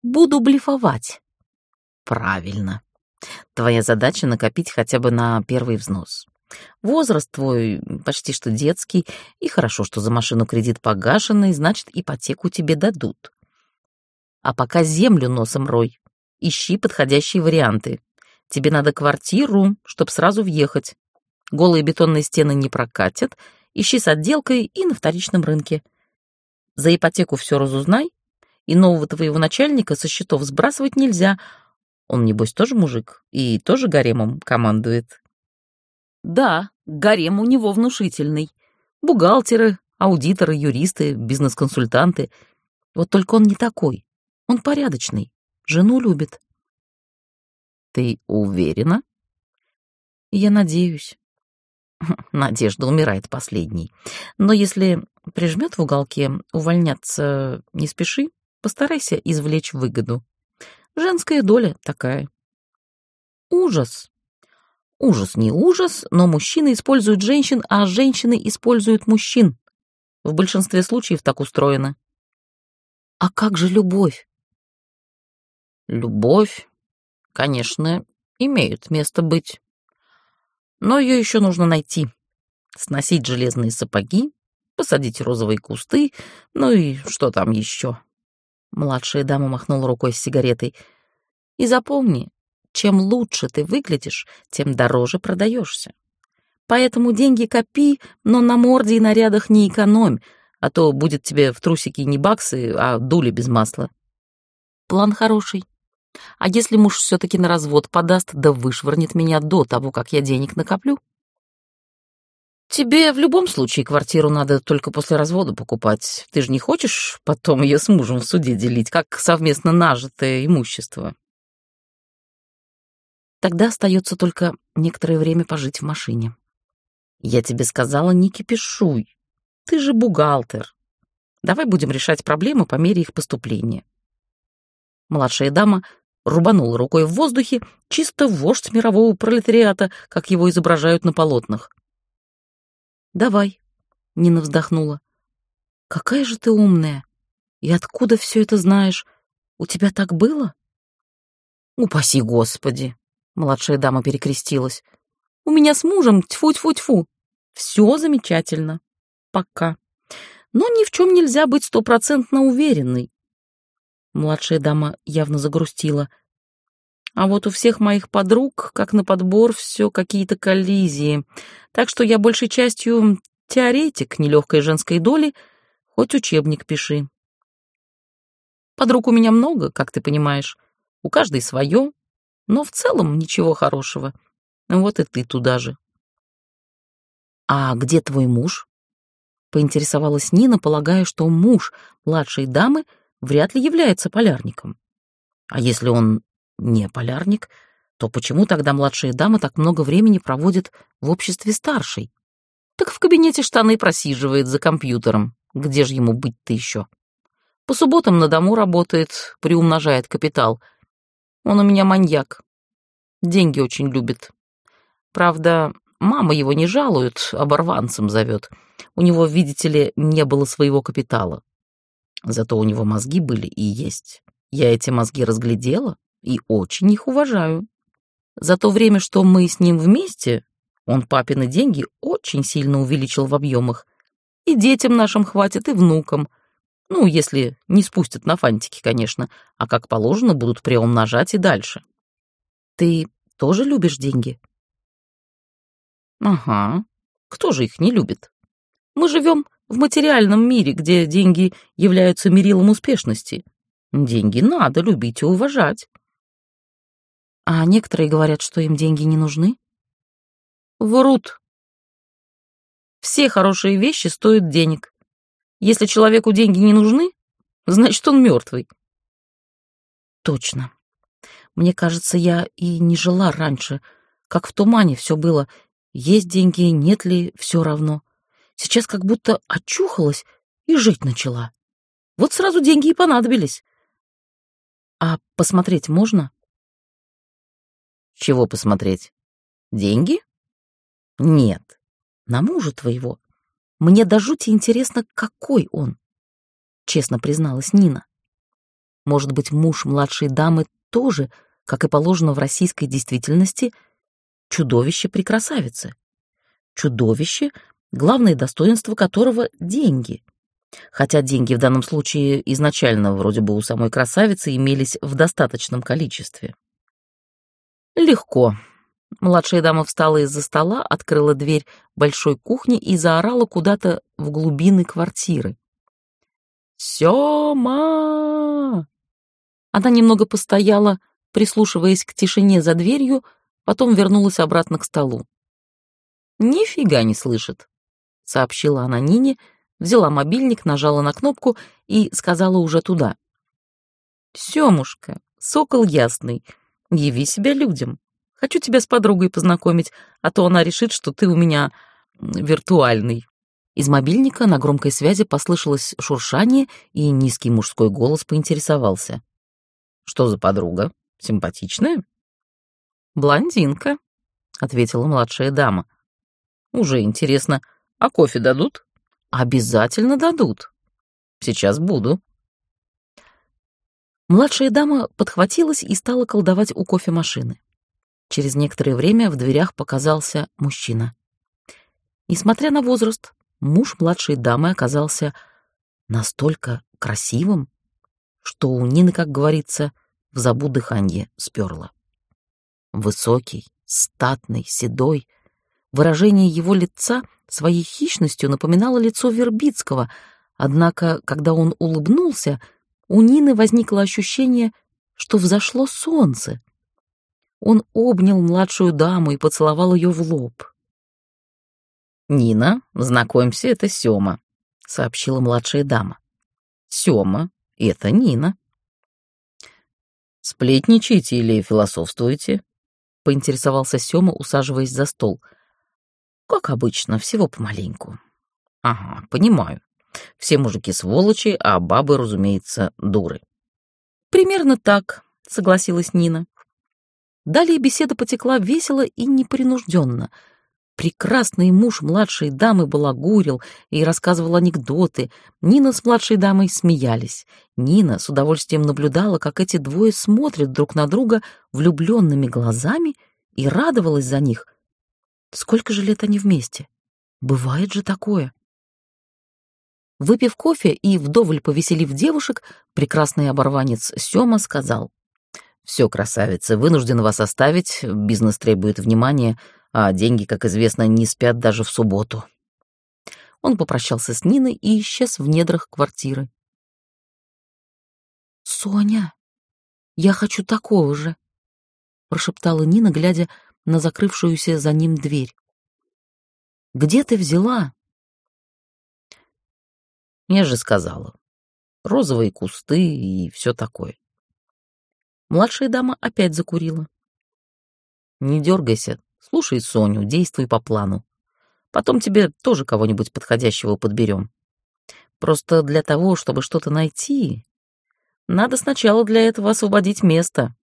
Буду блефовать. Правильно. Твоя задача накопить хотя бы на первый взнос. Возраст твой почти что детский, и хорошо, что за машину кредит погашенный, значит, ипотеку тебе дадут. А пока землю носом рой. Ищи подходящие варианты. Тебе надо квартиру, чтоб сразу въехать. Голые бетонные стены не прокатят. Ищи с отделкой и на вторичном рынке. За ипотеку все разузнай, и нового твоего начальника со счетов сбрасывать нельзя. Он, небось, тоже мужик и тоже гаремом командует. Да, гарем у него внушительный. Бухгалтеры, аудиторы, юристы, бизнес-консультанты. Вот только он не такой. Он порядочный, жену любит. Ты уверена? Я надеюсь. Надежда умирает последней. Но если прижмет в уголке, увольняться не спеши, постарайся извлечь выгоду. Женская доля такая. Ужас. Ужас не ужас, но мужчины используют женщин, а женщины используют мужчин. В большинстве случаев так устроено. А как же любовь? Любовь, конечно, имеет место быть. Но ее еще нужно найти. Сносить железные сапоги, посадить розовые кусты, ну и что там еще. Младшая дама махнула рукой с сигаретой. И запомни, чем лучше ты выглядишь, тем дороже продаешься. Поэтому деньги копи, но на морде и нарядах не экономь, а то будет тебе в трусики не баксы, а дули без масла. План хороший. А если муж все-таки на развод подаст, да вышвырнет меня до того, как я денег накоплю? Тебе в любом случае квартиру надо только после развода покупать. Ты же не хочешь потом ее с мужем в суде делить, как совместно нажитое имущество? Тогда остается только некоторое время пожить в машине. Я тебе сказала, не кипишуй. Ты же бухгалтер. Давай будем решать проблемы по мере их поступления. Младшая дама рубанула рукой в воздухе, чисто вождь мирового пролетариата, как его изображают на полотнах. «Давай», — Нина вздохнула. «Какая же ты умная! И откуда все это знаешь? У тебя так было?» «Упаси Господи!» Младшая дама перекрестилась. «У меня с мужем тьфу-тьфу-тьфу. Все замечательно. Пока. Но ни в чем нельзя быть стопроцентно уверенной». Младшая дама явно загрустила. «А вот у всех моих подруг, как на подбор, все какие-то коллизии. Так что я большей частью теоретик нелегкой женской доли, хоть учебник пиши. Подруг у меня много, как ты понимаешь. У каждой свое, Но в целом ничего хорошего. Вот и ты туда же. «А где твой муж?» — поинтересовалась Нина, полагая, что муж младшей дамы вряд ли является полярником. А если он не полярник, то почему тогда младшая дама так много времени проводит в обществе старшей? Так в кабинете штаны просиживает за компьютером. Где же ему быть-то еще? По субботам на дому работает, приумножает капитал. Он у меня маньяк. Деньги очень любит. Правда, мама его не жалует, оборванцем зовет. У него, видите ли, не было своего капитала. Зато у него мозги были и есть. Я эти мозги разглядела и очень их уважаю. За то время, что мы с ним вместе, он папины деньги очень сильно увеличил в объемах. И детям нашим хватит, и внукам. Ну, если не спустят на фантики, конечно, а как положено будут приумножать и дальше. Ты тоже любишь деньги? Ага. Кто же их не любит? Мы живем в материальном мире, где деньги являются мерилом успешности. Деньги надо любить и уважать. А некоторые говорят, что им деньги не нужны. Врут. Все хорошие вещи стоят денег. Если человеку деньги не нужны, значит, он мертвый. Точно. Мне кажется, я и не жила раньше. Как в тумане все было. Есть деньги, нет ли, все равно. Сейчас как будто очухалась и жить начала. Вот сразу деньги и понадобились. А посмотреть можно? Чего посмотреть? Деньги? Нет, на мужа твоего. Мне до жути интересно, какой он. Честно призналась Нина. Может быть, муж младшей дамы тоже, как и положено в российской действительности, чудовище при красавице. Чудовище, главное достоинство которого — деньги. Хотя деньги в данном случае изначально вроде бы у самой красавицы имелись в достаточном количестве. Легко. Младшая дама встала из-за стола, открыла дверь большой кухни и заорала куда-то в глубины квартиры. «Сёма!» Она немного постояла, прислушиваясь к тишине за дверью, потом вернулась обратно к столу. «Нифига не слышит», — сообщила она Нине, взяла мобильник, нажала на кнопку и сказала уже туда. «Сёмушка, сокол ясный, яви себя людям. Хочу тебя с подругой познакомить, а то она решит, что ты у меня виртуальный». Из мобильника на громкой связи послышалось шуршание, и низкий мужской голос поинтересовался. «Что за подруга? Симпатичная?» «Блондинка», — ответила младшая дама. Уже интересно, а кофе дадут? Обязательно дадут. Сейчас буду. Младшая дама подхватилась и стала колдовать у кофемашины. Через некоторое время в дверях показался мужчина. Несмотря на возраст, муж младшей дамы оказался настолько красивым, что у Нины, как говорится, в забу дыхание сперло. Высокий, статный, седой, Выражение его лица своей хищностью напоминало лицо Вербицкого, однако, когда он улыбнулся, у Нины возникло ощущение, что взошло солнце. Он обнял младшую даму и поцеловал ее в лоб. «Нина, знакомься, это Сёма», — сообщила младшая дама. «Сёма, это Нина». «Сплетничаете или философствуете?» — поинтересовался Сёма, усаживаясь за стол — как обычно, всего помаленьку. Ага, понимаю. Все мужики сволочи, а бабы, разумеется, дуры. Примерно так, согласилась Нина. Далее беседа потекла весело и непринужденно. Прекрасный муж младшей дамы балагурил и рассказывал анекдоты. Нина с младшей дамой смеялись. Нина с удовольствием наблюдала, как эти двое смотрят друг на друга влюбленными глазами и радовалась за них — Сколько же лет они вместе? Бывает же такое. Выпив кофе и вдоволь повеселив девушек, прекрасный оборванец Сёма сказал. «Все, красавица, вынужден вас оставить, бизнес требует внимания, а деньги, как известно, не спят даже в субботу». Он попрощался с Ниной и исчез в недрах квартиры. «Соня, я хочу такого же», — прошептала Нина, глядя на закрывшуюся за ним дверь. «Где ты взяла?» «Я же сказала. Розовые кусты и все такое». Младшая дама опять закурила. «Не дергайся, слушай Соню, действуй по плану. Потом тебе тоже кого-нибудь подходящего подберем. Просто для того, чтобы что-то найти, надо сначала для этого освободить место».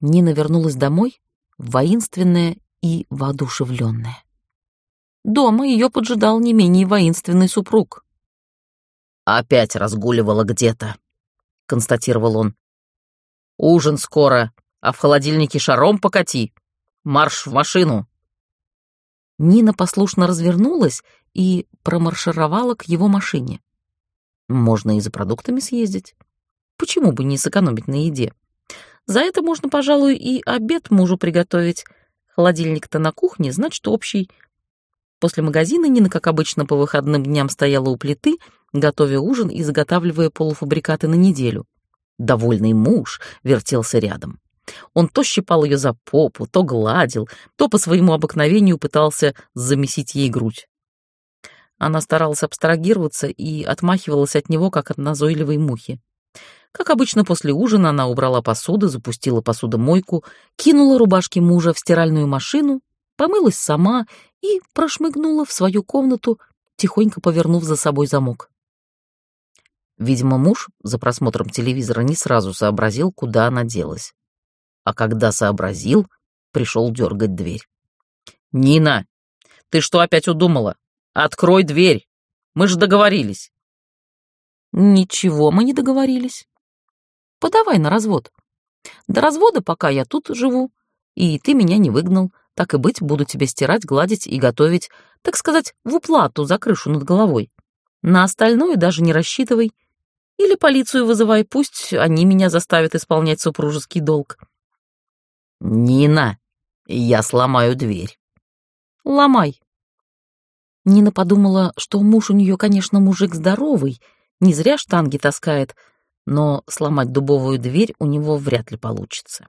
Нина вернулась домой, воинственная и воодушевленная. Дома ее поджидал не менее воинственный супруг. «Опять разгуливала где-то», — констатировал он. «Ужин скоро, а в холодильнике шаром покати. Марш в машину!» Нина послушно развернулась и промаршировала к его машине. Можно и за продуктами съездить. Почему бы не сэкономить на еде? За это можно, пожалуй, и обед мужу приготовить. Холодильник-то на кухне, значит, общий. После магазина Нина, как обычно, по выходным дням стояла у плиты, готовя ужин и заготавливая полуфабрикаты на неделю. Довольный муж вертелся рядом. Он то щипал ее за попу, то гладил, то по своему обыкновению пытался замесить ей грудь. Она старалась абстрагироваться и отмахивалась от него, как от назойливой мухи. Как обычно, после ужина она убрала посуду, запустила посудомойку, кинула рубашки мужа в стиральную машину, помылась сама и прошмыгнула в свою комнату, тихонько повернув за собой замок. Видимо, муж за просмотром телевизора не сразу сообразил, куда она делась. А когда сообразил, пришел дергать дверь. «Нина, ты что опять удумала? Открой дверь! Мы же договорились!» «Ничего мы не договорились. Подавай на развод. До развода пока я тут живу, и ты меня не выгнал. Так и быть, буду тебе стирать, гладить и готовить, так сказать, в уплату за крышу над головой. На остальное даже не рассчитывай. Или полицию вызывай, пусть они меня заставят исполнять супружеский долг. Нина, я сломаю дверь. Ломай. Нина подумала, что муж у нее, конечно, мужик здоровый, не зря штанги таскает, но сломать дубовую дверь у него вряд ли получится.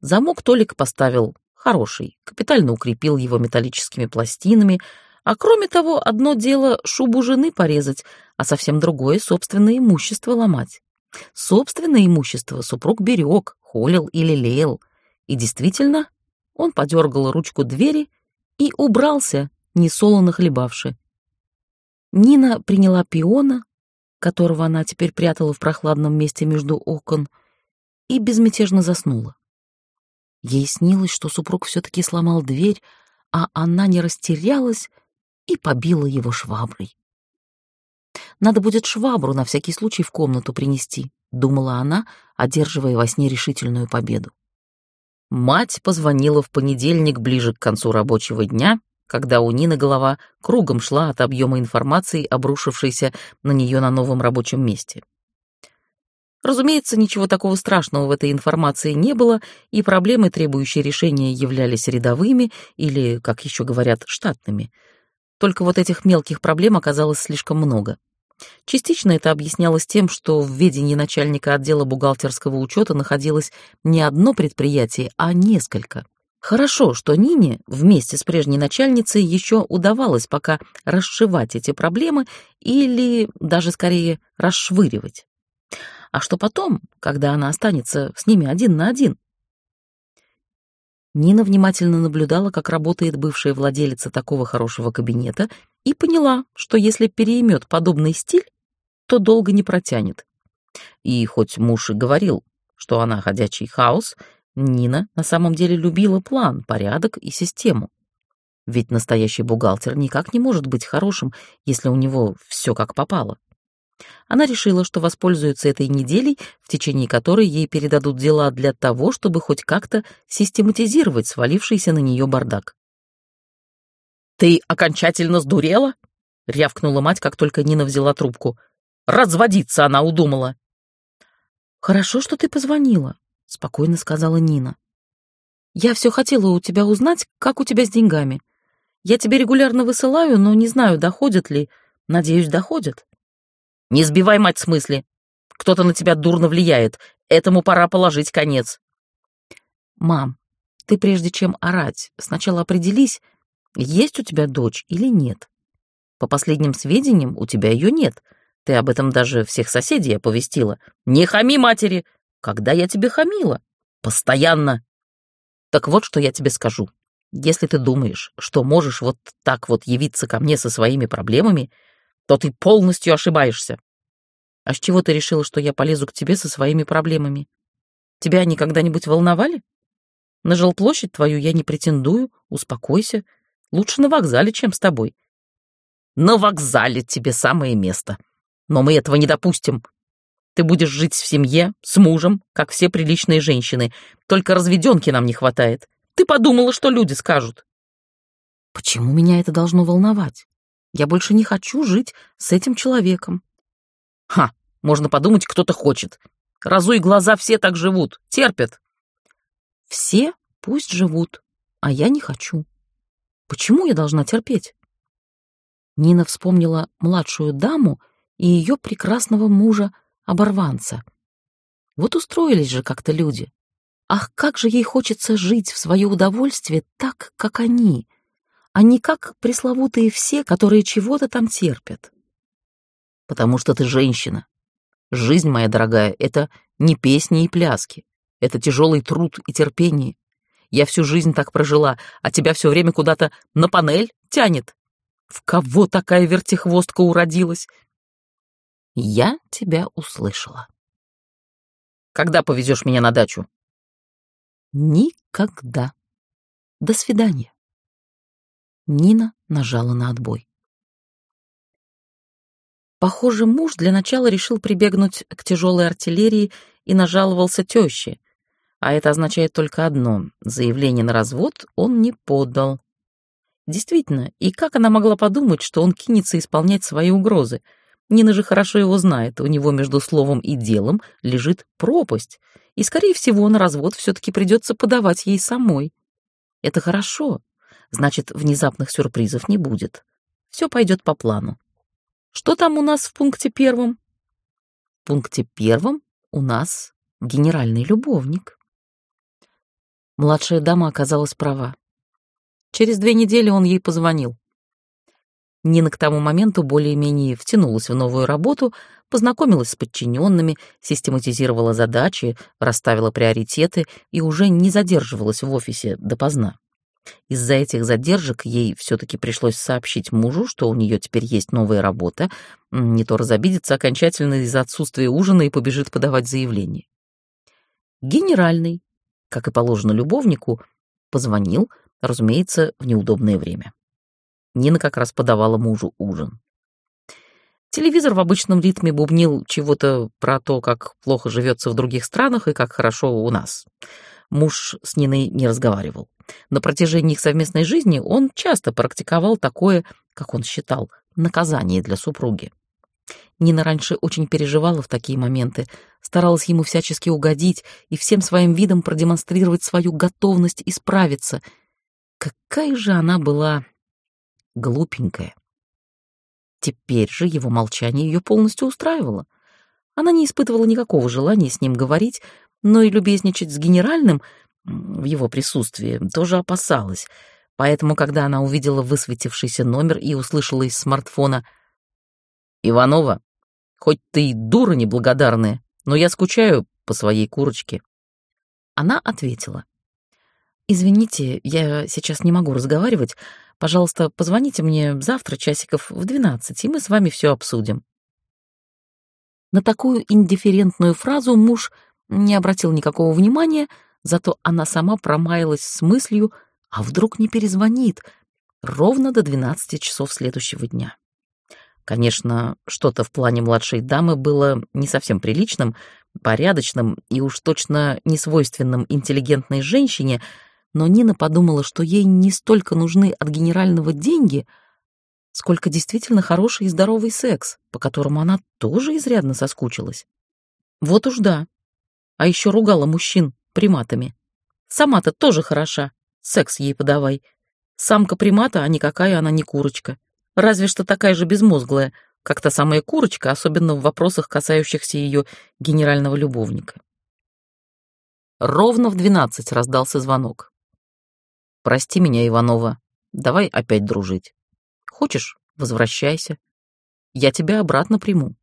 Замок Толик поставил хороший, капитально укрепил его металлическими пластинами, а кроме того, одно дело шубу жены порезать, а совсем другое — собственное имущество ломать. Собственное имущество супруг берег, холил или лелеял. И действительно, он подергал ручку двери и убрался, несолоно хлебавши. Нина приняла пиона, которого она теперь прятала в прохладном месте между окон, и безмятежно заснула. Ей снилось, что супруг все-таки сломал дверь, а она не растерялась и побила его шваброй. «Надо будет швабру на всякий случай в комнату принести», — думала она, одерживая во сне решительную победу. Мать позвонила в понедельник ближе к концу рабочего дня когда у Нины голова кругом шла от объема информации, обрушившейся на нее на новом рабочем месте. Разумеется, ничего такого страшного в этой информации не было, и проблемы, требующие решения, являлись рядовыми или, как еще говорят, штатными. Только вот этих мелких проблем оказалось слишком много. Частично это объяснялось тем, что в ведении начальника отдела бухгалтерского учета находилось не одно предприятие, а несколько — Хорошо, что Нине вместе с прежней начальницей еще удавалось пока расшивать эти проблемы или даже скорее расшвыривать. А что потом, когда она останется с ними один на один? Нина внимательно наблюдала, как работает бывшая владелица такого хорошего кабинета, и поняла, что если переймет подобный стиль, то долго не протянет. И хоть муж и говорил, что она ходячий хаос, Нина на самом деле любила план, порядок и систему. Ведь настоящий бухгалтер никак не может быть хорошим, если у него все как попало. Она решила, что воспользуется этой неделей, в течение которой ей передадут дела для того, чтобы хоть как-то систематизировать свалившийся на нее бардак. «Ты окончательно сдурела?» — рявкнула мать, как только Нина взяла трубку. «Разводиться она удумала». «Хорошо, что ты позвонила спокойно сказала Нина. Я все хотела у тебя узнать, как у тебя с деньгами. Я тебе регулярно высылаю, но не знаю, доходят ли. Надеюсь, доходят. Не сбивай мать с мысли. Кто-то на тебя дурно влияет. Этому пора положить конец. Мам, ты прежде чем орать, сначала определись, есть у тебя дочь или нет. По последним сведениям, у тебя ее нет. Ты об этом даже всех соседей оповестила. Не хами матери! Когда я тебе хамила? Постоянно. Так вот, что я тебе скажу. Если ты думаешь, что можешь вот так вот явиться ко мне со своими проблемами, то ты полностью ошибаешься. А с чего ты решила, что я полезу к тебе со своими проблемами? Тебя они когда-нибудь волновали? На жилплощадь твою я не претендую, успокойся. Лучше на вокзале, чем с тобой. На вокзале тебе самое место. Но мы этого не допустим. Ты будешь жить в семье, с мужем, как все приличные женщины. Только разведенки нам не хватает. Ты подумала, что люди скажут. Почему меня это должно волновать? Я больше не хочу жить с этим человеком. Ха, можно подумать, кто-то хочет. Разуй глаза, все так живут, терпят. Все пусть живут, а я не хочу. Почему я должна терпеть? Нина вспомнила младшую даму и ее прекрасного мужа-оборванца. Вот устроились же как-то люди. Ах, как же ей хочется жить в свое удовольствие так, как они, а не как пресловутые все, которые чего-то там терпят. Потому что ты женщина. Жизнь, моя дорогая, это не песни и пляски. Это тяжелый труд и терпение. Я всю жизнь так прожила, а тебя все время куда-то на панель тянет. В кого такая вертихвостка уродилась? Я тебя услышала. Когда повезешь меня на дачу? Никогда. До свидания. Нина нажала на отбой. Похоже, муж для начала решил прибегнуть к тяжелой артиллерии и нажаловался теще. А это означает только одно — заявление на развод он не подал. Действительно, и как она могла подумать, что он кинется исполнять свои угрозы? Нина же хорошо его знает, у него между словом и делом лежит пропасть, и, скорее всего, на развод все-таки придется подавать ей самой. Это хорошо, значит, внезапных сюрпризов не будет. Все пойдет по плану. Что там у нас в пункте первом? В пункте первом у нас генеральный любовник. Младшая дама оказалась права. Через две недели он ей позвонил. Нина к тому моменту более-менее втянулась в новую работу, познакомилась с подчиненными, систематизировала задачи, расставила приоритеты и уже не задерживалась в офисе допоздна. Из-за этих задержек ей все-таки пришлось сообщить мужу, что у нее теперь есть новая работа, не то разобидится окончательно из-за отсутствия ужина и побежит подавать заявление. Генеральный, как и положено любовнику, позвонил, разумеется, в неудобное время. Нина как раз подавала мужу ужин. Телевизор в обычном ритме бубнил чего-то про то, как плохо живется в других странах и как хорошо у нас. Муж с Ниной не разговаривал. На протяжении их совместной жизни он часто практиковал такое, как он считал, наказание для супруги. Нина раньше очень переживала в такие моменты, старалась ему всячески угодить и всем своим видом продемонстрировать свою готовность исправиться. Какая же она была глупенькая. Теперь же его молчание ее полностью устраивало. Она не испытывала никакого желания с ним говорить, но и любезничать с генеральным в его присутствии тоже опасалась. Поэтому, когда она увидела высветившийся номер и услышала из смартфона «Иванова, хоть ты и дура неблагодарная, но я скучаю по своей курочке», она ответила «Извините, я сейчас не могу разговаривать. Пожалуйста, позвоните мне завтра часиков в двенадцать, и мы с вами все обсудим». На такую индифферентную фразу муж не обратил никакого внимания, зато она сама промаялась с мыслью, а вдруг не перезвонит, ровно до 12 часов следующего дня. Конечно, что-то в плане младшей дамы было не совсем приличным, порядочным и уж точно не свойственным интеллигентной женщине, но Нина подумала, что ей не столько нужны от генерального деньги, сколько действительно хороший и здоровый секс, по которому она тоже изрядно соскучилась. Вот уж да. А еще ругала мужчин приматами. Сама-то тоже хороша, секс ей подавай. Самка примата, а никакая она не курочка. Разве что такая же безмозглая, как та самая курочка, особенно в вопросах, касающихся ее генерального любовника. Ровно в двенадцать раздался звонок. «Прости меня, Иванова, давай опять дружить. Хочешь, возвращайся. Я тебя обратно приму».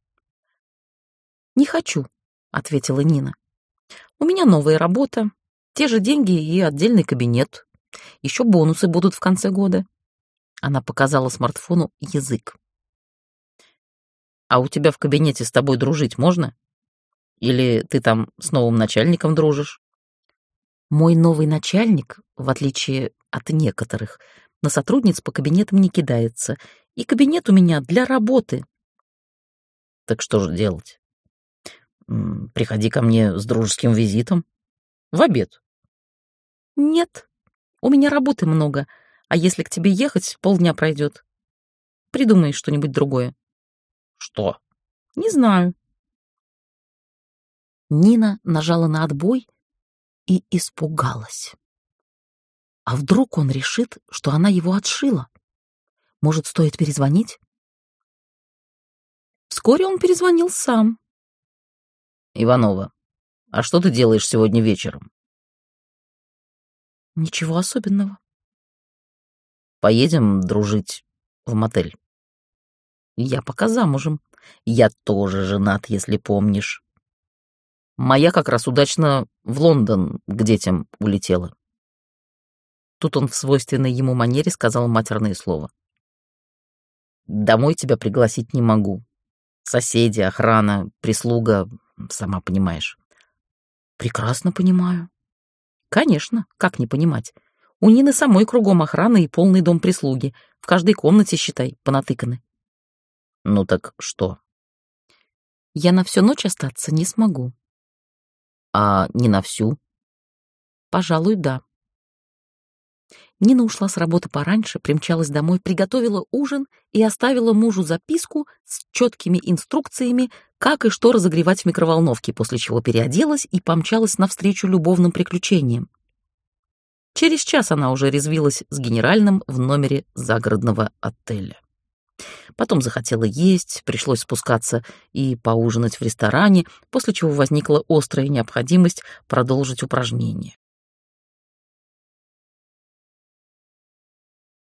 «Не хочу», — ответила Нина. «У меня новая работа, те же деньги и отдельный кабинет. Еще бонусы будут в конце года». Она показала смартфону язык. «А у тебя в кабинете с тобой дружить можно? Или ты там с новым начальником дружишь?» «Мой новый начальник, в отличие от некоторых, на сотрудниц по кабинетам не кидается, и кабинет у меня для работы». «Так что же делать? Приходи ко мне с дружеским визитом. В обед». «Нет, у меня работы много, а если к тебе ехать, полдня пройдет. Придумай что-нибудь другое». «Что?» «Не знаю». Нина нажала на отбой и испугалась. А вдруг он решит, что она его отшила? Может, стоит перезвонить? Вскоре он перезвонил сам. «Иванова, а что ты делаешь сегодня вечером?» «Ничего особенного». «Поедем дружить в мотель?» «Я пока замужем». «Я тоже женат, если помнишь». Моя как раз удачно в Лондон к детям улетела. Тут он в свойственной ему манере сказал матерное слово. «Домой тебя пригласить не могу. Соседи, охрана, прислуга, сама понимаешь». «Прекрасно понимаю». «Конечно, как не понимать. У Нины самой кругом охраны и полный дом прислуги. В каждой комнате, считай, понатыканы». «Ну так что?» «Я на всю ночь остаться не смогу», а не на всю? Пожалуй, да. Нина ушла с работы пораньше, примчалась домой, приготовила ужин и оставила мужу записку с четкими инструкциями, как и что разогревать в микроволновке, после чего переоделась и помчалась навстречу любовным приключениям. Через час она уже резвилась с генеральным в номере загородного отеля. Потом захотела есть, пришлось спускаться и поужинать в ресторане, после чего возникла острая необходимость продолжить упражнение.